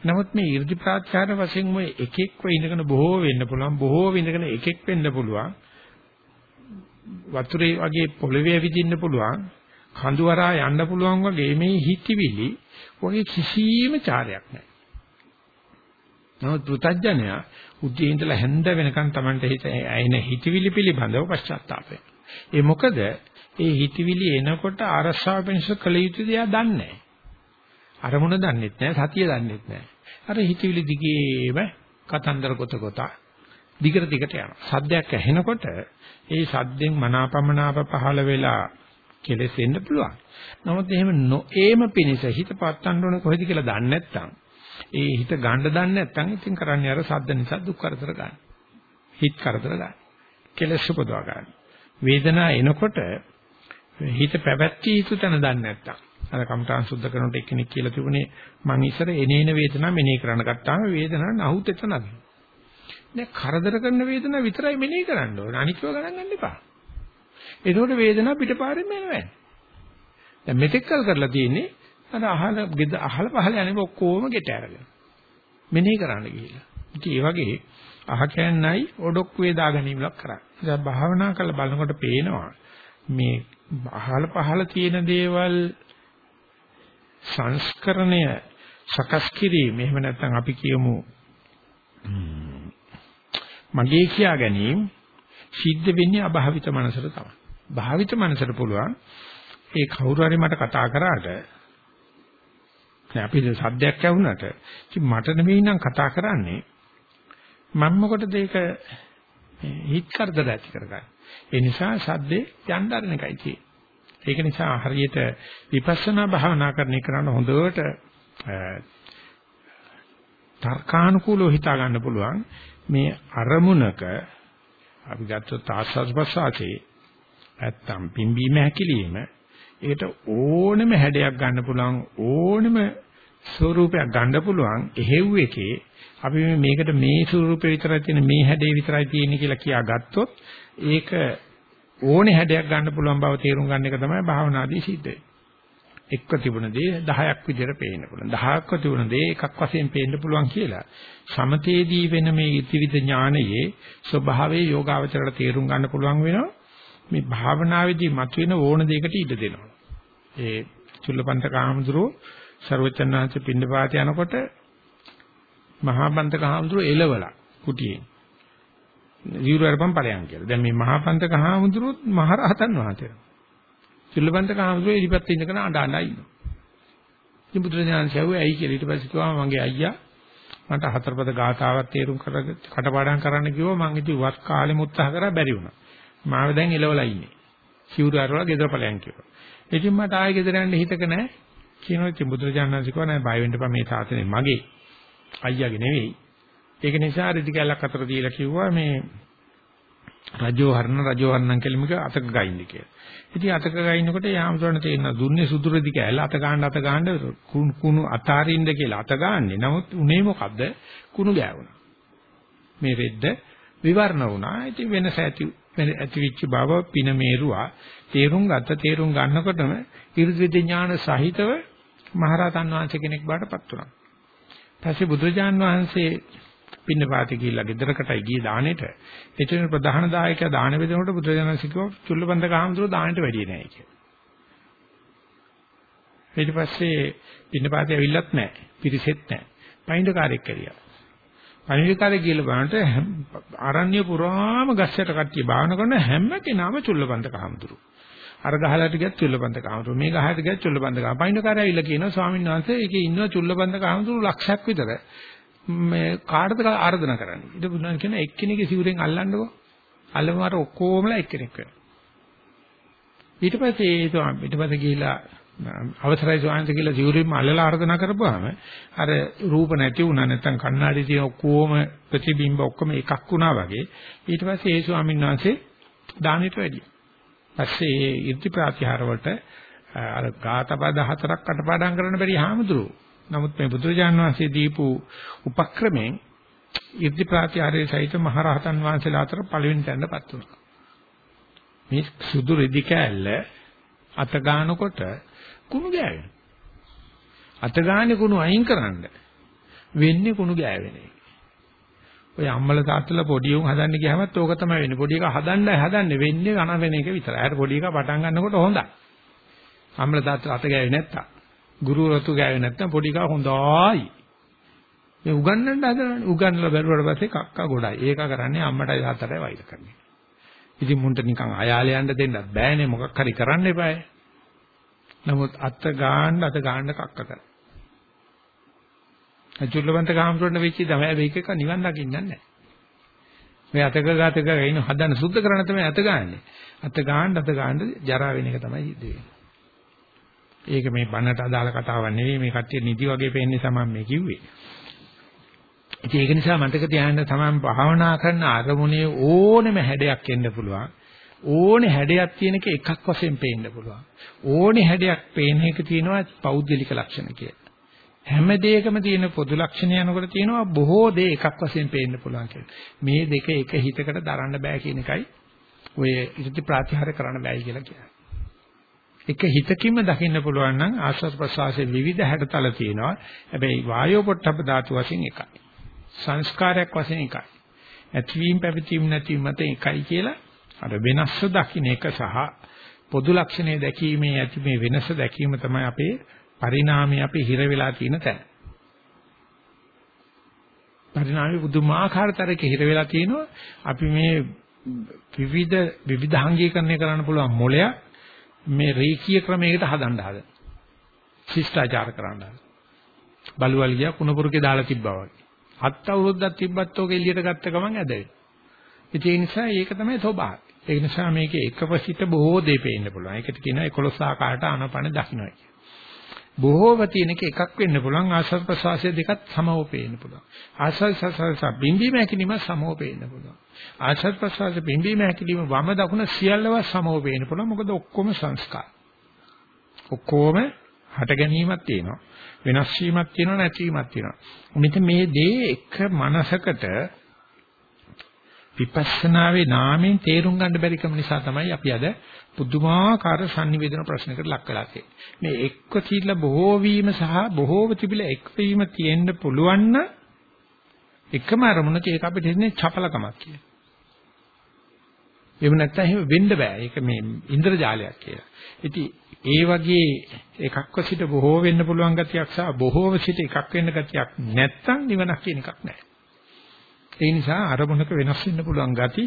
නමුත් මේ 이르දි ප්‍රාත්‍යාර වශයෙන් ඔය එකෙක්ව ඉඳගෙන බොහෝ වෙන්න පුළුවන් බොහෝ ඉඳගෙන එකෙක් වෙන්න පුළුවන් වතුරේ වගේ පොළවේ විදින්න පුළුවන් කඳුවරා යන්න පුළුවන් වගේ මේ හිතවිලි වගේ කිසිම චාරයක් නැහැ. නමුත් පෘතජ්ජනයා උදේ ඉඳලා හැන්ද වෙනකන් Tamanට හිත ඇයින හිතවිලි පිළිබඳව පශ්චාත්තාපය. ඒ මොකද ඒ හිතවිලි එනකොට අරසාව වෙනස කළ යුතු දේ දන්නේ නැහැ. අරමුණ දන්නෙත් නැහැ, සතිය දන්නෙත් නැහැ. අර හිතවිලි දිගේම කතන්දර කොට කොට දිගට දිගට යනවා. සද්දයක් ඇහෙනකොට ඒ සද්දෙන් මනාපමනාප පහළ වෙලා කෙලෙසෙන්න පුළුවන්. නමුත් එහෙම නොඑම පිනිස හිත පත්තන්න ඕන කොහෙද කියලා දන්නේ නැත්නම් ඒ හිත ගන්න දන්නේ නැත්නම් ඉතින් කරන්නේ අර සද්ද නිසා දුක් කරදර ගන්න. හිත කරදර ගන්න. කෙලෙස් උපදවා ගන්න. වේදනාව එනකොට හිත පැවැත්විය යුතු තැන දන්නේ නැත්තම්. අර කම්ඨාන් සුද්ධ කරනකොට එක්කෙනෙක් කියලා තිබුණේ මං ඉස්සර එනේන වේදනාව මෙනෙහි කරන්න ගත්තාම වේදනාව නහුත් එතනද දැන් කරදර කරන වේදනාව විතරයි මෙනෙහි කරන්න ඕනේ. අනිත්ව ගණන් ගන්න එපා. එතකොට වේදනාව පිටපාරෙම එනවා දැන් මෙතෙක් කල් කරලා තියෙන්නේ අර අහල ගෙද අහල පහල යන්නේ ඔක්කොම ගෙට අරගෙන මෙනෙහි කරන්න ගිහිල්ලා. ඉතින් ඒ වගේ අහ කෑන්නයි ඔඩොක් වේදා ගැනීමක් කරා දැන් භාවනා කරලා බලනකොට පේනවා මේ අහල පහල තියෙන දේවල් සංස්කරණය සකස් කිරීම එහෙම නැත්නම් අපි කියමු මගේ කියා ගැනීම සිද්ධ වෙන්නේ අභාවිත මනසට තමයි. භාවිත මනසට පුළුවන් ඒ කවුරු හරි මට කතා කරාට දැන් අපි සද්දයක් ඇහුනට ඉතින් මට නෙමෙයි නම් කතා කරන්නේ මම මොකටද ඒක හිත කරදර ඇති කරගන්නේ. ඒ නිසා සද්දේ යන්න අරන එකයි තියෙන්නේ. ඒක නිසා හරියට විපස්සනා භාවනා කරන එකට හොඳට තර්කානුකූලව හිතා ගන්න පුළුවන් මේ අරමුණක අපි ගත්තොත් ආස්වාද ප්‍රසආතේ නැත්තම් පිම්බීම හැකිලිම ඒකට ඕනෙම හැඩයක් ගන්න පුළුවන් ඕනෙම ස්වරූපයක් ගන්න පුළුවන් එහෙව් එකේ අපි මේකට මේ ස්වරූපේ විතරයි තියෙන මේ හැඩේ විතරයි තියෙන්නේ කියලා කියා ගත්තොත් ඒක ඕනේ හැඩයක් ගන්න පුළුවන් බව තේරුම් ගන්න එක තමයි භාවනාදී සිද්ධ වෙන්නේ. එක්ක තිබුණ දේ 10ක් විදිහට පේන්න පුළුවන්. 10ක්ව තිබුණ දේ එකක් වශයෙන් පේන්න පුළුවන් කියලා. සමතේදී වෙන මේ ඉතිවිද ඥානයේ ස්වභාවයේ යෝගාවචරයට තේරුම් ගන්න පුළුවන් වෙනවා. මේ භාවනාවේදී මතුවෙන ඕන දෙයකට ඉඩ දෙනවා. ඒ චුල්ලපන්ත කාමඳුරෝ ਸਰවචන්නාංශ පින්නපාත යනකොට මහා බන්ත කාමඳුරෝ එලවලා කුටියේ ජීවර අරපම් ඵලයන් කියලා. දැන් මේ මහා පන්තක හාමුදුරුවොත් මහ රහතන් වහන්සේ. චුල්ලපන්තක හාමුදුරුවෝ ඉලිපත් ඉඳගෙන අඬ අඬ ඉන්නවා. ඉතින් බුදුරජාණන් ශාවුවේ ඇයි කියලා ඊට පස්සේ කිව්වා මගේ අයියා මට හතරපද ගාථාවක් තේරුම් කර කටපාඩම් කරන්න කිව්වා මං ඉතින් වත් කාලෙම උත්සාහ කරා බැරි වුණා. මාව දැන් එලවලා ඉන්නේ. සිවුරු අරවලා ගෙදර ඵලයන් කිව්වා. ඉතින් මට ආයෙ ගෙදර යන්න හිතක නැහැ. කියනවා ඉතින් බුදුරජාණන් ශාවුවේ කිව්වා නෑ බය වෙන්න එපා මේ සාසනේ මගේ අයියාගේ නෙවෙයි. ඒක නිසා රිදි කැලක් අතර දීලා කිව්වා මේ රජෝ හරණ රජෝ හරණම් කියලා මේක අතක ගයින්ද කියලා. ඉතින් අතක ගයින්නකොට යාමසොරණ තේින්න දුන්නේ සුදු රෙදි කැල අත ගන්න අත ගන්න කුණු අතාරින්ද කියලා අත ගන්නෙ. නමුත් උනේ මොකද්ද? කුණු ගෑවුණා. මේ රෙද්ද විවරණ වුණා. ඉතින් වෙනස ඇති ඇතිවිච්ච බව පින මේරුවා. තේරුම් ගත්ත තේරුම් ගන්නකොටම ඉර්ධිද ඥාන සහිතව මහරහතන් වහන්සේ කෙනෙක් බාටපත් වුණා. පස්සේ බුදුරජාන් වහන්සේ පින්නපාති ගිහිල්ලා ගෙදරකටයි ගියේ දානෙට. එතන ප්‍රධාන දායකයා දාන බෙදනකොට බුදුරජාණන් සිකෝ චුල්ලබන්ද ගහමතුරු දානෙට වැඩිය නෑ කියලා. ඊට පස්සේ පින්නපාතේ ඇවිල්ලත් නැහැ. පිරිසෙත් නැහැ. පයින්ඩකාරයෙක් කරියා. පයින්ඩකාරයෙක් කියලා බලනට ආරණ්‍ය පුරාම ගස්සට කට්ටිය බාහන කරන හැම කෙනාම චුල්ලපන්ත කහමතුරු. අර ගහලට ගියත් චුල්ලපන්ත කහමතුරු. මේ ගහට ගියත් චුල්ලපන්ත කහමතුරු. පයින්ඩකාරය ඇවිල්ලා කියනවා ස්වාමීන් වහන්සේ ඒකේ ඉන්නවා චුල්ලපන්ත කහමතුරු ලක්ෂයක් විතර. මේ කාටද ආරාධනා කරන්නේ? ඊට බුදුන් කියන එක්කෙනෙක්ගේ සිවුරෙන් අල්ලන්නකෝ. අල්ලමාර ඔක්කොමලා එක්කෙනෙක් වෙනවා. ඊට පස්සේ ඒ ස්වාමී ඊට පස්සේ ගිහිලා අවසරයි ස්වාමීන් කියලා සිවුරින්ම අල්ලලා ආරාධනා කරපුවාම අර රූප නැති වුණා නැත්නම් කණ්ණාඩි තියෙන ඔක්කොම ප්‍රතිබිම්බ ඔක්කොම එකක් වුණා වගේ ඊට පස්සේ ඒ ස්වාමීන් වහන්සේ දානෙට වැඩි. පස්සේ ඒ ඉර්ති ප්‍රාතිහාර වලට අර ගාතපද හතරක් අටපාඩම් කරන්න බැරි හාමුදුරුවෝ. නමුත් මේ බුදුරජාණන් වහන්සේ දීපු උපක්‍රමයෙන් ඉර්ති ප්‍රාතිහාරයේ සහිත මහරහතන් වහන්සේලා අතර පළවෙනි තැනටපත් වුණා. මේ සුදු රෙදි කෑල්ල අත ගන්නකොට කුණු ගෑවෙනවා. අත ගානේ කුණු අයින් කරන්න වෙන්නේ කුණු ගෑවෙන එක. ඔය අම්මල තාත්තලා පොඩි උන් හදන්න ගියාමත් ඕක තමයි වෙන්නේ. පොඩි එක හදන්නයි හදන්නේ වෙන්නේ කන වෙන එක විතරයි. අර පොඩි එක පටන් ගන්නකොට හොඳයි. අම්මල තාත්තලා අත ගෑවේ නැත්තම්. ගුරු රතු ගෑවේ නැත්තම් පොඩි එකා හොඳයි. මේ උගන්නන්න හදනනේ. උගන්නලා බැලුවට පස්සේ කක්කා ගොඩයි. ඒක කරන්නේ අම්මටයි තාත්තටයි වෛර කරන්නේ. ඉතින් මුන්ට නිකන් අයාලේ යන්න දෙන්නත් බෑනේ මොකක් හරි කරන්න එපායි. නමුත් අත ගන්න අත ගන්න කක්ක කර. අචුල්ලවන්ත කාමරොන්න වෙච්ච තමයි මේක එක නිවන් දකින්න නැහැ. මේ අතක ගාතක ගින හදන්න සුද්ධ කරන්න තමයි අත ගන්නෙ. අත ගන්න අත ගන්න ජරා වෙන එක තමයි සිද්ධ වෙන්නේ. ඒක මේ බන්නට අදාළ කතාවක් නෙවෙයි මේ කට්ටිය නිදි වගේ පේන්නේ සමන් මේ කිව්වේ. ඉතින් ඒක නිසා මතක තියාගන්න තමයි භාවනා කරන අරමුණේ ඕනෙම හැඩයක් එන්න පුළුවන්. ඕනේ හැඩයක් තියෙන එක එකක් වශයෙන් පේන්න පුළුවන්. ඕනේ හැඩයක් පේන එක තියෙනවා පෞද්ගලික ලක්ෂණ කියලා. හැම දෙයකම තියෙන පොදු ලක්ෂණ යනකොට තියෙනවා බොහෝ දේ එකක් වශයෙන් පේන්න පුළුවන් කියලා. මේ දෙක එක හිතකට දරන්න බෑ කියන එකයි ඔය ඉති ප්‍රාතිහාර කරන්න බෑයි කියලා කියන්නේ. එක හිතකින්ම දකින්න පුළුවන් නම් ආස්වාද ප්‍රසවාසයේ විවිධ හැඩතල තියෙනවා. හැබැයි වායෝ පොට්ටබ්බ ධාතු වශයෙන් එකයි. සංස්කාරයක් වශයෙන් එකයි. ඇතිවීම පැවතීම නැතිවීම මත එකයි කියලා අර වෙනස්ව දකින්න එක සහ පොදු ලක්ෂණය දැකීමේ ඇති මේ වෙනස දැකීම තමයි අපේ පරිණාමය අපි හිර වෙලා තියෙන තැන. පරිණාමය පුදුමාකාර තරක හිර වෙලා තියෙනවා. අපි මේ විවිධ විවිධාංගීකරණය කරන්න පුළුවන් මොලයක් මේ රේඛීය ක්‍රමයකට හදන්න හදන. ශිෂ්ටාචාර කරන්න හදන. බලුවලිය කුණපුරුකේ දාලා තිබ්බා වගේ. හත් අවුරුද්දක් තිබ්බත් ඔක එළියට ගත්ත ගමන් ඇදෙයි. ඒ නිසා ඒක තමයි ස්වභාවය. ඒ නිසා මේකේ එකපසිට බොහෝ දේ පේන්න පුළුවන්. ඒකට කියනවා 11 ආකාරයට ආනපන දකින්නයි. බොහෝව තියෙන එක එකක් වෙන්න පුළුවන් ආස්වාද ප්‍රසවාසය දෙකත් සමව පේන්න පුළුවන්. ආස්වාද ප්‍රසවාස බිම්බීම හැකිලිම සමව පේන්න පුළුවන්. ආස්වාද ප්‍රසවාස බිම්බීම හැකිලිම වම දකුණ සියල්ලව සමව පේන්න පුළුවන්. මොකද ඔක්කොම සංස්කාර. ඔක්කොම හට ගැනීමක් තියෙනවා. වෙනස් වීමක් තියෙනවා නැතිවීමක් තියෙනවා. මෙතන මේ දේ එක මනසකට විපස්සනාවේ නාමයෙන් තේරුම් ගන්න බැරි කම නිසා තමයි අපි අද පුදුමාකාර sannivedana ප්‍රශ්නකට ලක් වෙලා තියෙන්නේ. මේ එක්ක තියලා බොහෝ වීම සහ බොහෝව තිබිලා එක්වීම තියෙන්න පුළුවන් නම් එකම අරමුණක ඒක අපිට ඉන්නේ චපලකමක් කියලා. එහෙම නැත්නම් එහෙම වෙන්න බෑ. ඒක මේ ඉන්ද්‍රජාලයක් කියලා. ඉතින් ඒ වගේ එකක්ව සිට බොහෝ වෙන්න පුළුවන් ගතියක් සහ බොහෝව සිට එකක් වෙන්න ගතියක් නැත්නම් නිවනක් කියන එකක් නැහැ. ඒ නිසා අරමුණක වෙනස් වෙන්න පුළුවන් ගති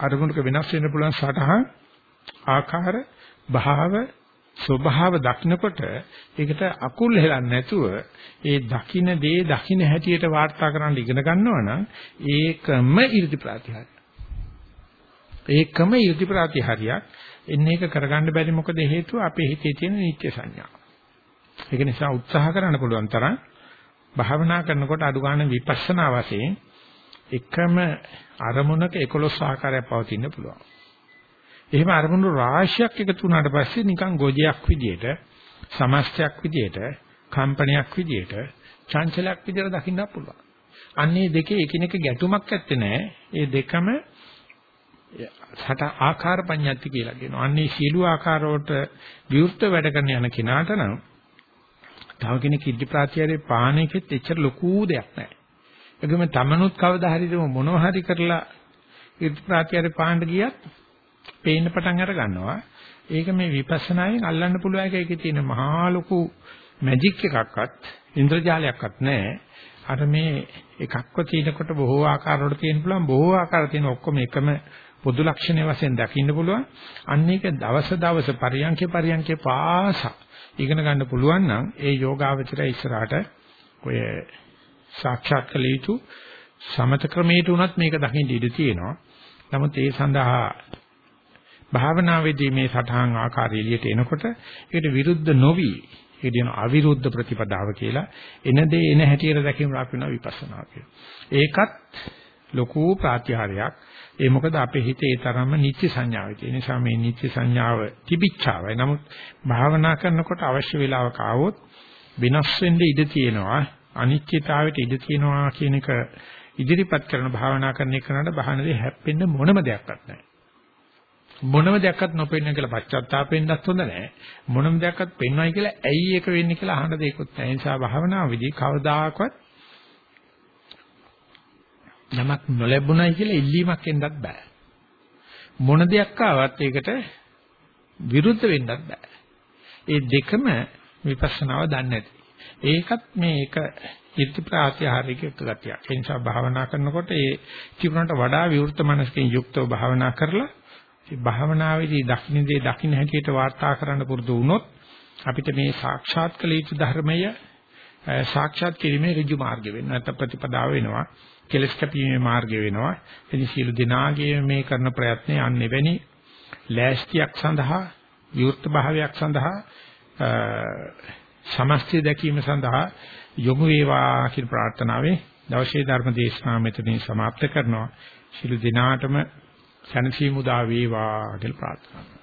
අරමුණක වෙනස් වෙන්න පුළුවන් සටහන් ආකාර භාව ස්වභාව දක්නකොට ඒකට අකුල් හෙලන්නේ නැතුව ඒ දකින දේ දකින හැටියට වාර්තා කරන්න ඉගෙන ගන්නවා නම් ඒකම 이르දි ප්‍රතිහාරය. ඒකම 이르දි ප්‍රතිහාරයක් එන්නේ ඒක කරගන්න බැරි මොකද හේතුව අපේ හිතේ තියෙන නිත්‍ය සංඥා. ඒක නිසා උත්සාහ කරන්න පුළුවන් තරම් භාවනා කරනකොට අඩු ගන්න විපස්සනා වශයෙන් එකම අරමුණක 11 ආකාරයක් පවතින්න පුළුවන්. එහෙම අරමුණු රාශියක් එකතු වුණාට පස්සේ නිකන් ගොජයක් විදියට, සමස්තයක් විදියට, කම්පනයක් විදියට, චංචලයක් විදියට දකින්න පුළුවන්. අන්නේ දෙකේ එකිනෙක ගැටුමක් ඇත්තේ නැහැ. ඒ දෙකම සට ආකාර පඤ්ඤාති කියලා කියනවා. අන්නේ සීළු ආකාරවලට විවෘත වැඩ කරන යන කෙනාට නම් තව කෙනෙක් ඉද්ධි ප්‍රාතිහාරයේ පාණයකෙත් එච්චර ලොකු දෙයක් නැහැ. ඒකම තමනුත් කවදා හරි මොනවා හරි කරලා ඉද්ධි ප්‍රාතිහාරයේ පාණ්ඩ ගියත් පේන්න පටන් අර ගන්නවා. ඒක මේ විපස්සනායෙන් අල්ලන්න පුළුවන් එක ඒකේ තියෙන මහා ලොකු මැජික් එකක්වත් ඉන්ද්‍රජාලයක්වත් නැහැ. අර මේ එකක්ව තියෙනකොට බොහෝ ආකාරවල තියෙන පුළුවන් බොහෝ ආකාර තියෙන ඔක්කොම එකම පොදු ලක්ෂණ වශයෙන් දකින්න පුළුවන්. අන්න ඒක දවස දවස පරියන්කේ පරියන්කේ පාස ඉගෙන ගන්න පුළුවන් නම් ඒ යෝගාවචරය ඉස්සරහට ඔය සාක්ෂාත් කළ යුතු සමත ක්‍රමයට උනත් මේක දකින්න ඉඩ තියෙනවා. නමුත් ඒ සඳහා භාවනාවේදී මේ සටහන් ආකාරය එළියට එනකොට ඒකට විරුද්ධ නොවි ඒ කියන අවිරුද්ධ ප්‍රතිපදාව කියලා එන දේ එන හැටියට දැකීම රාක් වෙනවා විපස්සනා කියලා. ඒකත් ලොකු ප්‍රාත්‍යහාරයක්. ඒ මොකද අපේ හිතේ ඒ තරම්ම නිත්‍ය සංඥාවක් තියෙන නිසා මේ නිත්‍ය සංඥාව තිබිච්චාවයි. නමුත් භාවනා කරනකොට අවශ්‍ය වෙලාවක ආවොත් වෙනස් වෙන්න ඉඩ තියෙනවා. අනිත්‍යතාවයට ඉඩ තියෙනවා කියන එක ඉදිරිපත් කරන භාවනා කරන එකනට බහනදී හැප්පෙන්න මොනම දෙයක්වත් නැහැ. මොනම දෙයක්වත් නොපෙන්න කියලා පශ්චාත්තාපෙන්නත් හොඳ නැහැ. මොනම දෙයක්වත් පෙන්වයි කියලා ඇයි ඒක වෙන්නේ කියලා අහන දෙයක්වත් නැහැ. ඒ නිසා භාවනාවේදී කවදාකවත් නමක් නොලැබුණයි කියලා ඉල්ලීමක් එන්නත් බෑ. මොන දෙයක් ආවත් ඒකට විරුද්ධ වෙන්නත් බෑ. ඒ දෙකම විපස්සනාව දන්නේ නැති. ඒකත් මේ එක ඉර්ති ප්‍රාත්‍යහාරික එක ගතියක්. ඒ නිසා භාවනා කරනකොට ඒ තිබුණට වඩා විවෘත මනසකින් යුක්තව භාවනා කරලා ඒ භාවනාවේදී දක්ෂිනදී දකින්න හැටියට වාර්තා කරන්න පුරුදු වුණොත් අපිට මේ සාක්ෂාත් කළ යුතු ධර්මය සාක්ෂාත් කිරීමේ ඍජු මාර්ගය වෙනවා. නැත්නම් ප්‍රතිපදාව වෙනවා. කෙලස් කැපීමේ මාර්ගය වෙනවා. ඉතින් සියලු දෙනාගේ මේ කරන ප්‍රයත්නය යන්නේ වෙනි ලෑස්තියක් සඳහා, විවෘත භාවයක් සඳහා, සමස්තය දැකීම සඳහා යොමු වේවා කියන ප්‍රාර්ථනාවෙන් දවසේ ධර්ම දේශනාව මෙතනින් සමාප්ත කරනවා. සියලු දිනාටම සැනසීම උදා වේවා කියලා ප්‍රාර්ථනා කරනවා.